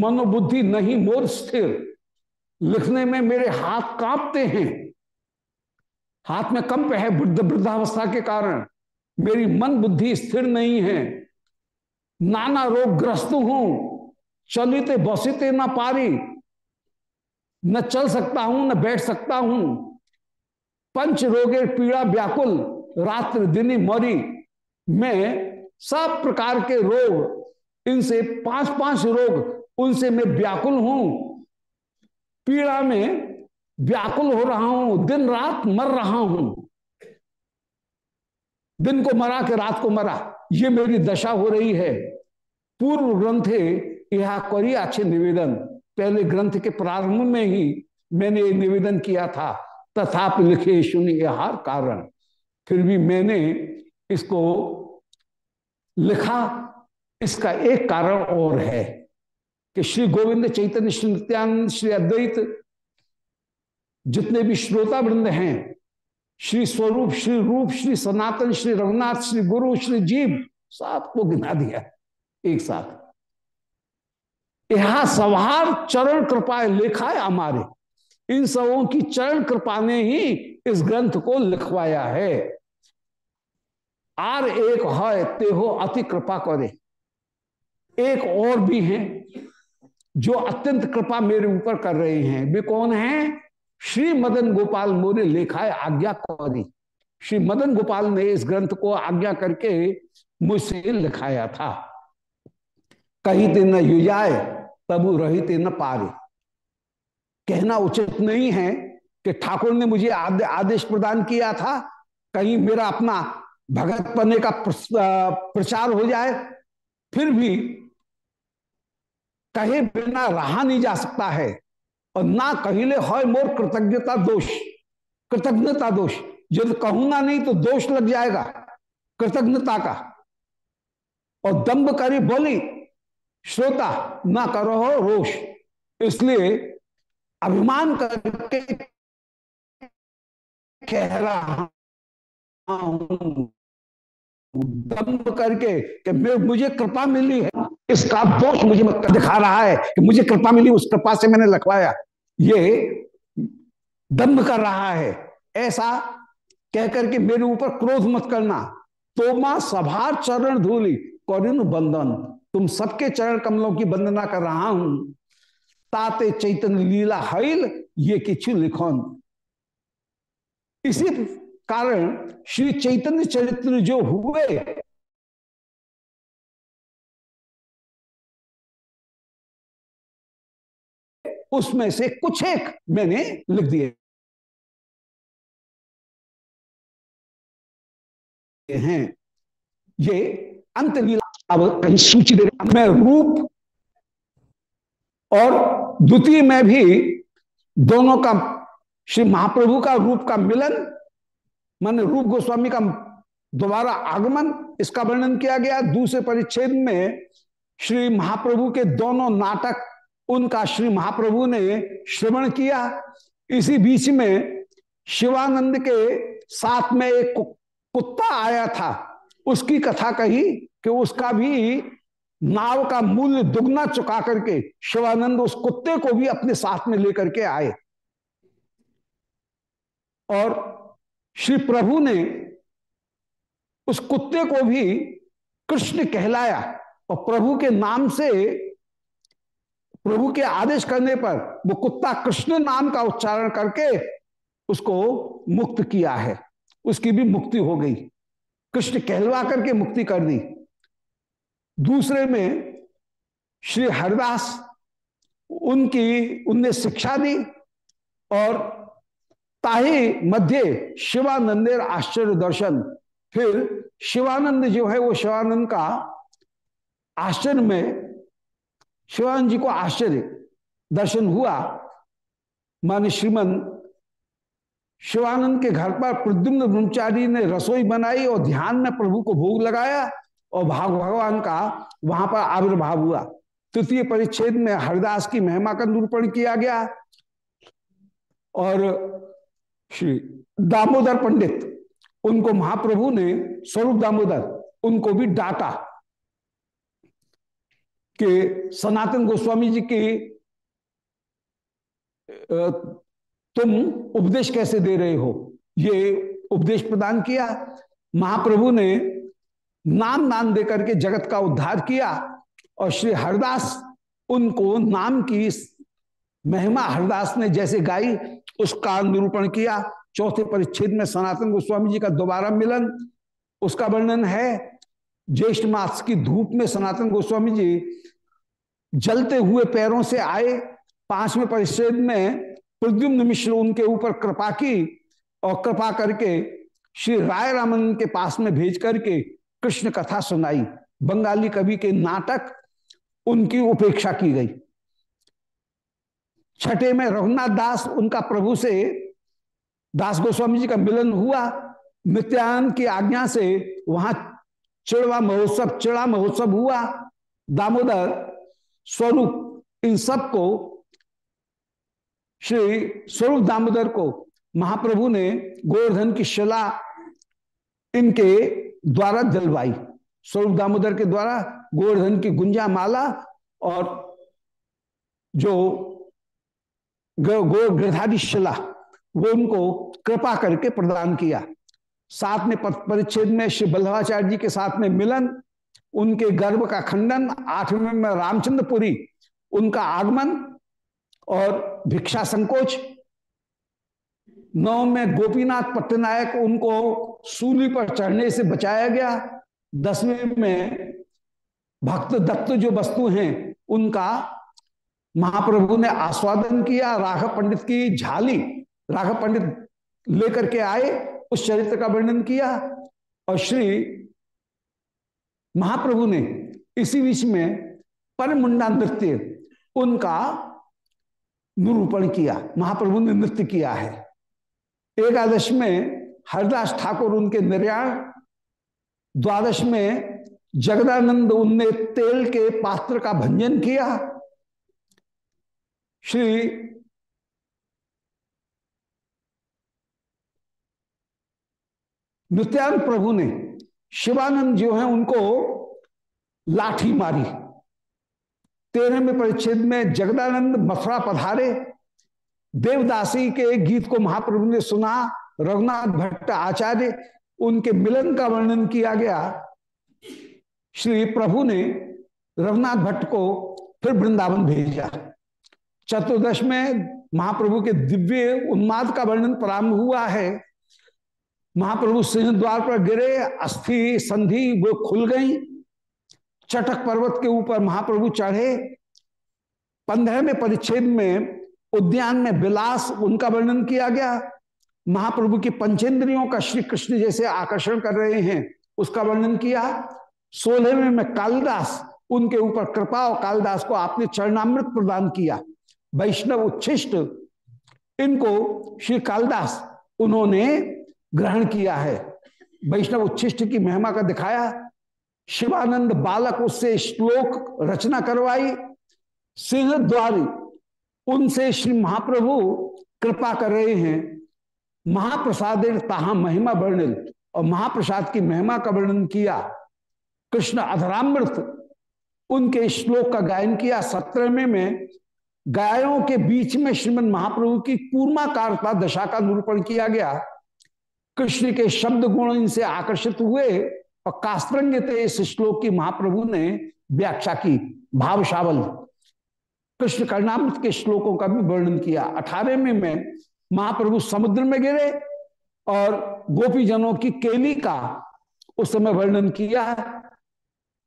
मनोबुद्धि नहीं मोर स्थिर। लिखने में मेरे हाथ कांपते हैं। हाथ में कंप है वृद्ध, वृद्धावस्था के कारण। मेरी मन बुद्धि स्थिर नहीं है। नाना रोग ग्रस्त हूँ। चलिते बसिते ना पारी। न चल सकता हूँ, न बैठ सकता हूँ। पंच रोगे पीड़ा व्याकुल, रात्र दिन मरी। मैं सब प्रकार के रोग, इनसे पाँच पाँच रोग, उनसे मैं व्याकुल हूँ। पीड़ा में व्याकुल हो रहा हूँ, दिन रात मर रहा हूँ। दिन को मरा के रात को मरा, ये मेरी दशा हो रही है। पूर्व ग्रंथे यह करी अच्छे निवेदन। पहले ग्रंथ के प्रारंभ में ही मैंने निवेदन किया था, तथाप लिखे सुनी हार कारण। फिर भी मैंने इसको लिखा, इसका एक कारण और है कि श्री गोविंद चैतन्य श्री नित्यानंद श्री अद्वैत जितने भी श्रोता वृंद हैं, श्री स्वरूप, श्री रूप, श्री सनातन, श्री रघुनाथ, श्री गुरु, श्री जीव, सबको गिना दिया एक साथ। यह सवार चरण कृपा लिखा है हमारे। इन सबों की चरण कृपा ने ही इस ग्रंथ को लिखवाया है। आर एक है ते हो अति कृपा करे। एक और भी हैं जो अत्यंत कृपा मेरे ऊपर कर रहे हैं। वे कौन है? श्री मदन गोपाल मोरे है आज्ञा कौरी। श्री मदन गोपाल ने इस ग्रंथ को आज्ञा करके मुझसे लिखाया था। कहीं ते न युजाए, तबु रही न पारे कहना उचित नहीं है कि ठाकुर ने मुझे आदेश प्रदान किया था, कहीं मेरा अपना भगत पने का प्रचार हो जाए, फिर भी कहे बिना रहा नहीं जा सकता है, और ना कहिले है मोर कृतज्ञता दोष कृतज्ञता दोष। यदि कहूँगा नहीं तो दोष लग जाएगा, कृतज्ञता का। और दम्ब करी बोली श्रोता, ना करो रोष। इसलिए अभिमान करके कह रहा हूँ करके कि मुझे कृपा मिली है। इसका दोष मुझे दिखा रहा है कि मुझे कृपा मिली, उस कृपा से मैंने लिखवाया। ये दम्भ कर रहा है। ऐसा कह करके मेरे ऊपर क्रोध मत करना। तो माँ सभार चरण धूली, कौरिन बंधन तुम सबके चरण कमलों की वंदना कर रहा हूँ। ताते चैतन्य लीला हईल ये किचु लिखोन। इसी कारण श्री चैतन्य चरित्र जो हुए, उसमें से कुछ एक मैंने लिख दिए। हैं ये अंत लीला अब कहीं सूची दे मैं रूप और द्वितीय में भी दोनों का, श्री महाप्रभु का रूप का मिलन, मान रूप गोस्वामी का दोबारा आगमन, इसका वर्णन किया गया। दूसरे परिच्छेद में श्री महाप्रभु के दोनों नाटक, उनका श्री महाप्रभु ने श्रवण किया। इसी बीच में शिवानंद के साथ में एक कुत्ता आया था। उसकी कथा कही कि उसका भी नाव का मूल्य दुगना चुका करके शिवानंद उस कुत्ते को भी अपने साथ में लेकर के आए। और श्री प्रभु ने उस कुत्ते को भी कृष्ण कहलाया और प्रभु के नाम से, प्रभु के आदेश करने पर वो कुत्ता कृष्ण नाम का उच्चारण करके उसको मुक्त किया है। उसकी भी मुक्ति हो गई। कृष्ण कहलवा करके मुक्ति कर दी। दूसरे में श्री हरिदास, उनकी, उनने शिक्षा दी और ताही मध्य शिवानंदेर आश्चर्य दर्शन। फिर शिवानंद जो है, वो शिवानंद का आश्चर्य में शिवानंद जी को आश्चर्य दर्शन हुआ। माने श्रीमन शिवानंद के घर पर प्रद्युम्न ब्रह्मचारी ने रसोई बनाई और ध्यान में प्रभु को भोग लगाया। और भाग भगवान का वहाँ पर आविर्भाव हुआ। तृतीय परिच्छेद में हरिदास की महिमा का निरूपण किया गया। और श्री दामोदर पंडित, उनको महाप्रभु ने, स्वरूप दामोदर, उनको भी डांटा कि सनातन गोस्वामी जी की तुम उपदेश कैसे दे रहे हो? ये उपदेश प्रदान किया। महाप्रभु ने नाम नाम देकर के जगत का उद्धार किया और श्री हरदास उनको नाम की महिमा हरदास ने जैसे गाई उसका निरूपण किया। चौथे परिच्छेद में सनातन गोस्वामी जी का दोबारा मिलन। उसका वर्णन है, ज्येष्ठ मास की धूप में सनातन गोस्वामी जी जलते हुए पैरों से आए। पाँचवें परिच्छेद में प्रद्युम्न मिश्र उनके ऊपर कृपा की और कृपा करके श्री राय रामन के पास में भेज करके कृष्ण कथा सुनाई। बंगाली कवि के नाटक उनकी उपेक्षा की गई। छठे में रघुनाथ दास उनका प्रभु से दास गोस्वामी जी का मिलन हुआ। नित्यानंद की आज्ञा से वहाँ चिड़वा महोत्सव, चिड़ा महोत्सव हुआ। दामोदर स्वरूप इन सबको श्री स्वरूप दामोदर को महाप्रभु ने गोवर्धन की शिला इनके द्वारा जलवाई। स्वरूप दामोदर के द्वारा गोवर्धन की गुंजा माला और जो गो गिरधारी शिला वो उनको कृपा करके प्रदान किया। साथ में परिच्छेद में श्री बल्लभाचार्य जी के साथ में मिलन, उनके गर्भ का खंडन, आठवें में रामचंद्रपुरी, उनका आगमन और भिक्षा संकोच। नौ में गोपीनाथ पट्टनायक, उनको सूली पर चढ़ने से बचाया गया। दसवें में भक्त दत्त जो वस्तु हैं, उनका महाप्रभु ने आस्वादन किया, राघव पंडित की झाली, राघव पंडित लेकर के आए, उस चरित्र का वर्णन किया और श्री महाप्रभु ने इसी बीच में परमुंडा नृत्य, उनका निरूपण किया, महाप्रभु ने नृत्य किया है। एकादश में हरदास ठाकुर उनके निर्याण द्वादश में जगदानंद उनने तेल के पात्र का भंजन किया। श्री नित्यानंद प्रभु ने शिवानंद जो है उनको लाठी मारी। तेरहवें परिच्छेद में जगदानंद मथुरा पधारे। देवदासी के गीत को महाप्रभु ने सुना। रघुनाथ भट्ट आचार्य, उनके मिलन का वर्णन किया गया। श्री प्रभु ने रघुनाथ भट्ट को फिर वृंदावन भेजा। चतुर्दश में महाप्रभु के दिव्य उन्माद का वर्णन प्रारंभ हुआ है। महाप्रभु सिंह द्वार पर गिरे, अस्थि संधि वो खुल गई। चटक पर्वत के ऊपर महाप्रभु चढ़े। पंद्रहवें परिच्छेद में उद्यान में विलास उनका वर्णन किया गया। महाप्रभु की पंचेंद्रियों का श्री कृष्ण जैसे आकर्षण कर रहे हैं, उसका वर्णन किया सोलहवें में कालिदास, उनके ऊपर कृपा और कालिदास को आपने चरणामृत प्रदान किया। वैष्णव उच्छिष्ट, इनको श्री कालिदास उन्होंने ग्रहण किया है। वैष्णव उच्छिष्ट की महिमा का दिखाया, शिवानंद बालक उससे श्लोक रचना करवाई सिंह द्वारी उनसे श्री महाप्रभु कृपा कर रहे हैं। महाप्रसाद ताहा महिमा वर्णित और महाप्रसाद की महिमा का वर्णन किया। कृष्ण अधरामृत, उनके श्लोक का गायन किया। सत्रहवें में गायों के बीच में श्रीमद महाप्रभु की कूर्माकारता, दशा का निरूपण किया गया। कृष्ण के शब्द गुण इनसे आकर्षित हुए और कास्त्रंग इस श्लोक की महाप्रभु ने व्याख्या की। भावशावल कृष्ण कर्णामृत के श्लोकों का भी वर्णन किया। अठारहवें में महाप्रभु समुद्र में गिरे और गोपी जनों की केली का उस समय वर्णन किया है।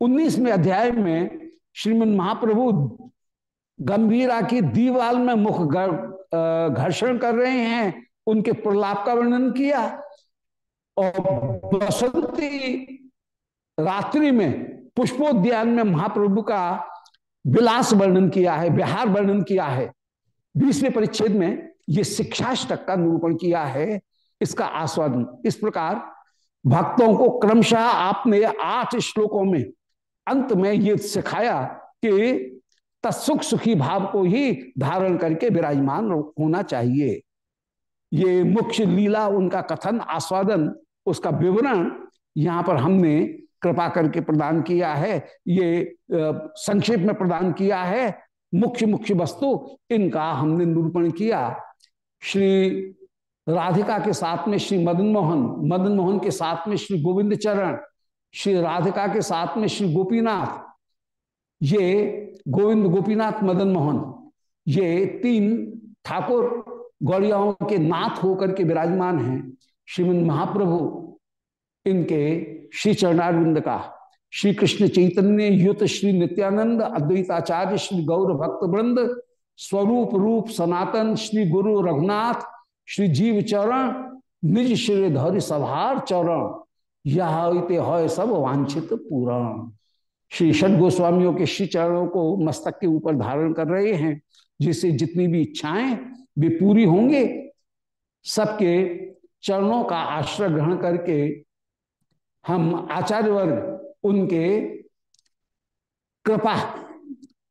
उन्नीसवें अध्याय में श्रीमद महाप्रभु गंभीरा की दीवाल में मुख घर्षण कर रहे हैं, उनके प्रलाप का वर्णन किया। और बसंती रात्रि में, पुष्पोद्यान में महाप्रभु का विलास वर्णन किया है बिहार वर्णन किया है। बीसवें परिच्छेद में ये शिक्षाष्टक का निरूपण किया है, इसका आस्वादन। इस प्रकार भक्तों को क्रमशः आपने आठ श्लोकों में अंत में ये सिखाया कि तत्सुख सुखी भाव को ही धारण करके विराजमान होना चाहिए। ये मुख्य लीला, उनका कथन, आस्वादन, उसका विवरण यहाँ पर हमने कृपा करके प्रदान किया है। ये संक्षेप में प्रदान किया है। मुख्य मुख्य वस्तु, इनका हमने निरूपण किया। श्री राधिका के साथ में श्री मदन मोहन मदन मोहन के साथ में श्री गोविंद चरण श्री राधिका के साथ में श्री गोपीनाथ, ये गोविंद, गोपीनाथ मदन मोहन ये तीन ठाकुर गौड़ियाओं के नाथ होकर के विराजमान हैं। श्रीमद महाप्रभु, इनके श्री चरणारविंद का, श्री कृष्ण चैतन्य युत, श्री नित्यानंद अद्वैताचार्य, श्री गौर भक्त वृंद स्वरूप रूप सनातन श्री गुरु रघुनाथ, श्री जीव चरण, निज श्री धौरी सभार चरण। यह है सब वांछित पूरण। श्री षड गोस्वामियों के श्री चरणों को मस्तक के ऊपर धारण कर रहे हैं। जिससे जितनी भी इच्छाएँ वे पूरी होंगे, सबके चरणों का आश्रय ग्रहण करके हम आचार्य वर्ग उनके कृपा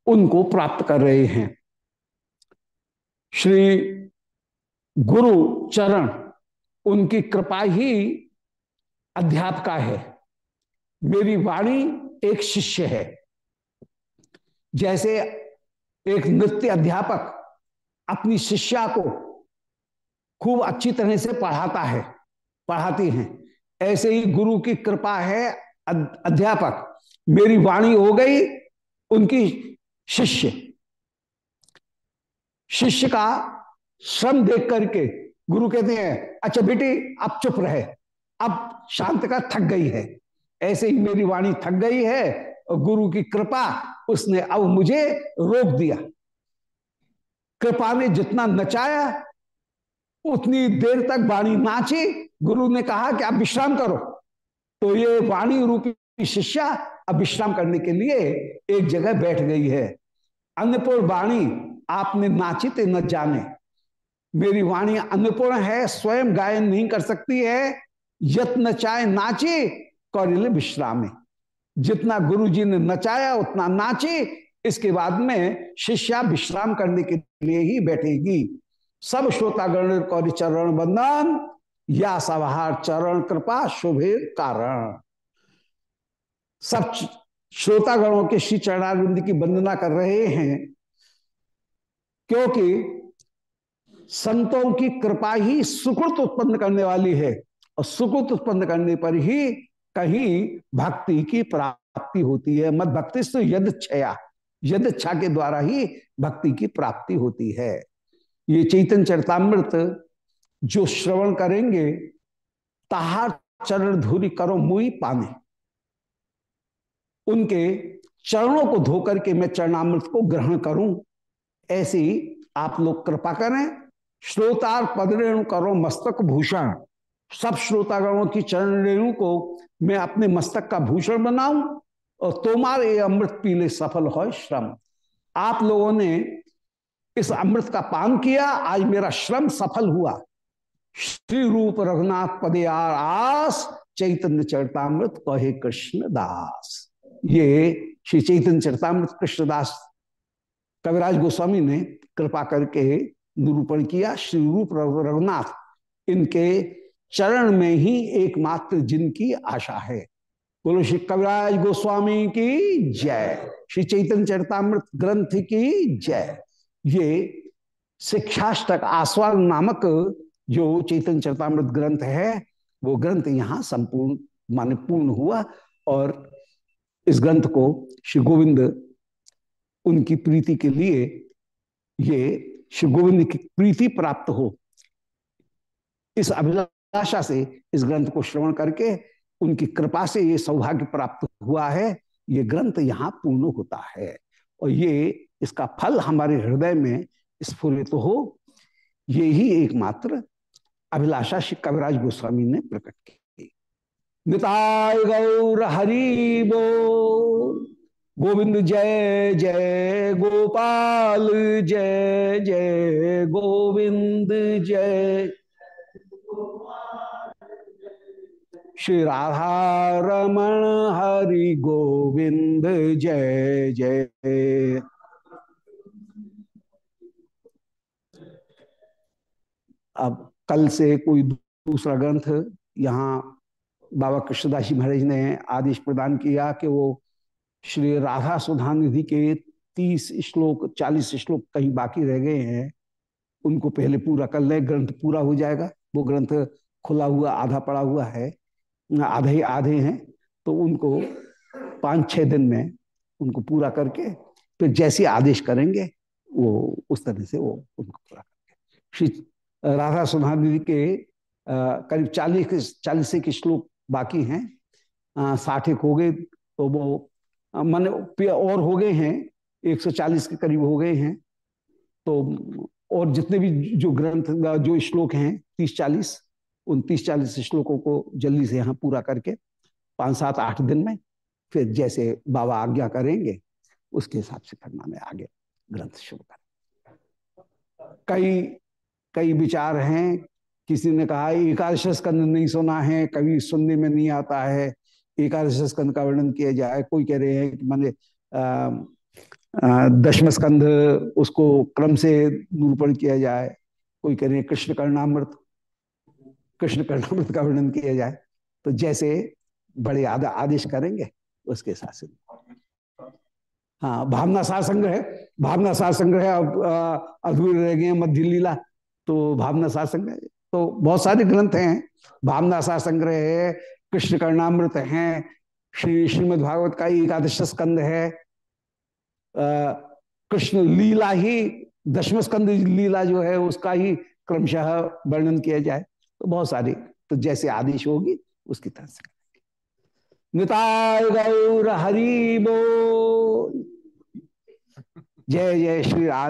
उनको प्राप्त कर रहे हैं। श्री गुरु चरण उनकी कृपा ही अध्यापका है। मेरी वाणी एक शिष्य है। जैसे एक नृत्य अध्यापक अपनी शिष्या को खूब अच्छी तरह से पढ़ाता है, पढ़ाती हैं। ऐसे ही गुरु की कृपा है अध्यापक। मेरी वाणी हो गई उनकी शिष्य। शिष्य का श्रम देख करके गुरु कहते हैं अच्छा बेटी, अब चुप रहे। अब शांत का थक गई है। ऐसे ही मेरी वाणी थक गई है और गुरु की कृपा उसने अब मुझे रोक दिया। कृपा ने जितना नचाया, उतनी देर तक वाणी नाची। गुरु ने कहा कि आप विश्राम करो। तो ये वाणी रूपी शिष्या अब विश्राम करने के लिए एक जगह बैठ गई है। अन्नपूर्ण वाणी आपने नाचित न जाने। मेरी वाणी अन्नपूर्ण है, स्वयं गायन नहीं कर सकती है। यत्न चाहे नाचे, कौरिल विश्रामे। जितना गुरु जी ने नचाया, उतना नाचे। इसके बाद में शिष्या विश्राम करने के लिए ही बैठेगी। सब श्रोतागण, कौरी चरण बंधन या सवाहार चरण कृपा, शुभे कारण। सब श्रोतागणों के श्री चरणारिंद की वंदना कर रहे हैं। क्योंकि संतों की कृपा ही सुकृत उत्पन्न करने वाली है और सुकृत उत्पन्न करने पर ही कहीं भक्ति की प्राप्ति होती है। मत भक्ति से यद छया, यद इच्छा के द्वारा ही भक्ति की प्राप्ति होती है। ये चैतन चरतामृत जो श्रवण करेंगे, ताहार चरण धूरी करो मुई पाने। उनके चरणों को धोकर के मैं चरणामृत को ग्रहण करूँ। ऐसी आप लोग कृपा करें, श्रोतार पद रेणु करो मस्तक भूषण। सब श्रोतागणों की चरण रेणु को मैं अपने मस्तक का भूषण बनाऊँ और तोमार ये अमृत पीले सफल हो श्रम। आप लोगों ने इस अमृत का पान किया, आज मेरा श्रम सफल हुआ। श्री रूप रघुनाथ पदयार आस, चैतन्य चरतामृत कहे कृष्ण दास ये श्री चैतन्य चरतामृत कृष्णदास कविराज गोस्वामी ने कृपा करके निरूपण किया। श्री रूप रघुनाथ, इनके चरण में ही एकमात्र जिनकी आशा है। बोलो श्री कविराज गोस्वामी की जय। श्री चैतन्य चरतामृत ग्रंथ की जय। ये शिक्षाष्टक आस्वाद नामक जो चैतन्य चरतामृत ग्रंथ है, वो ग्रंथ यहाँ संपूर्ण माने पूर्ण हुआ और इस ग्रंथ को श्री गोविंद उनकी प्रीति के लिए ये श्री गोविंद की प्रीति प्राप्त हो। इस अभिलाषा से, इस ग्रंथ को श्रवण करके उनकी कृपा से ये सौभाग्य प्राप्त हुआ है। ये ग्रंथ यहाँ पूर्ण होता है और ये, इसका फल हमारे हृदय में स्फुरित तो हो। ये ही एकमात्र अभिलाषा श्री कविराज गोस्वामी ने प्रकट की। गौर हरि बो गोविंद जय जय गोपाल, जय जय गोविंद, जय। श्री राधा रमण हरि गोविंद, जय जय। अब कल से कोई दूसरा ग्रंथ यहाँ बाबा कृष्णदास जी महाराज ने आदेश प्रदान किया कि वो श्री राधा सुधा निधि के तीस श्लोक, चालीस श्लोक कहीं बाकी रह गए हैं, उनको पहले पूरा कर ले, ग्रंथ पूरा हो जाएगा। वो ग्रंथ खुला हुआ, आधा पड़ा हुआ है आधे आधे हैं तो उनको पाँच छः दिन में उनको पूरा करके, फिर जैसे आदेश करेंगे, वो उस तरह से वो उनको पूरा करेंगे श्री राधा सुधा दीदी के करीब चालीस चालीस के श्लोक बाकी हैं साठ एक हो गए तो वो मन और हो गए हैं 140 के करीब हो गए हैं। तो और जितने भी जो ग्रंथ, जो श्लोक हैं, तीस चालीस, उन तीस चालीस श्लोकों को जल्दी से यहाँ पूरा करके पाँच सात आठ दिन में फिर जैसे बाबा आज्ञा करेंगे, उसके हिसाब से फिर माने आगे ग्रंथ शुरू कर। कई कई विचार हैं। किसी ने कहा, एकादश स्कंद नहीं सुना है, कभी सुनने में नहीं आता है। एकादश स्कंद का वर्णन किया जाए, कोई कह रहे हैं कि माने दशम स्कंध उसको क्रम से निरूपण किया जाए, कोई कह रहे हैं कृष्ण कर्णामृत कृष्ण कर्णामृत का वर्णन किया जाए तो जैसे बड़े आदा, आदेश करेंगे, उसके साथ से। हाँ भावना सार संग्रह भावना सार संग्रह अब अधूरे रह गए मध्य लीला तो भावना सार संग्रह तो बहुत सारे ग्रंथ हैं, भावना सार संग्रह है कृष्ण कर्णामृत है, श्री श्रीमद भागवत का एकादश स्कंद है। कृष्ण लीला ही, दशम स्कंद लीला जो है, उसका ही क्रमशः वर्णन किया जाए। तो बहुत सारी तो जैसे आदेश होगी, उसकी तरह से। निताय गौर हरि बो जय जय श्री राज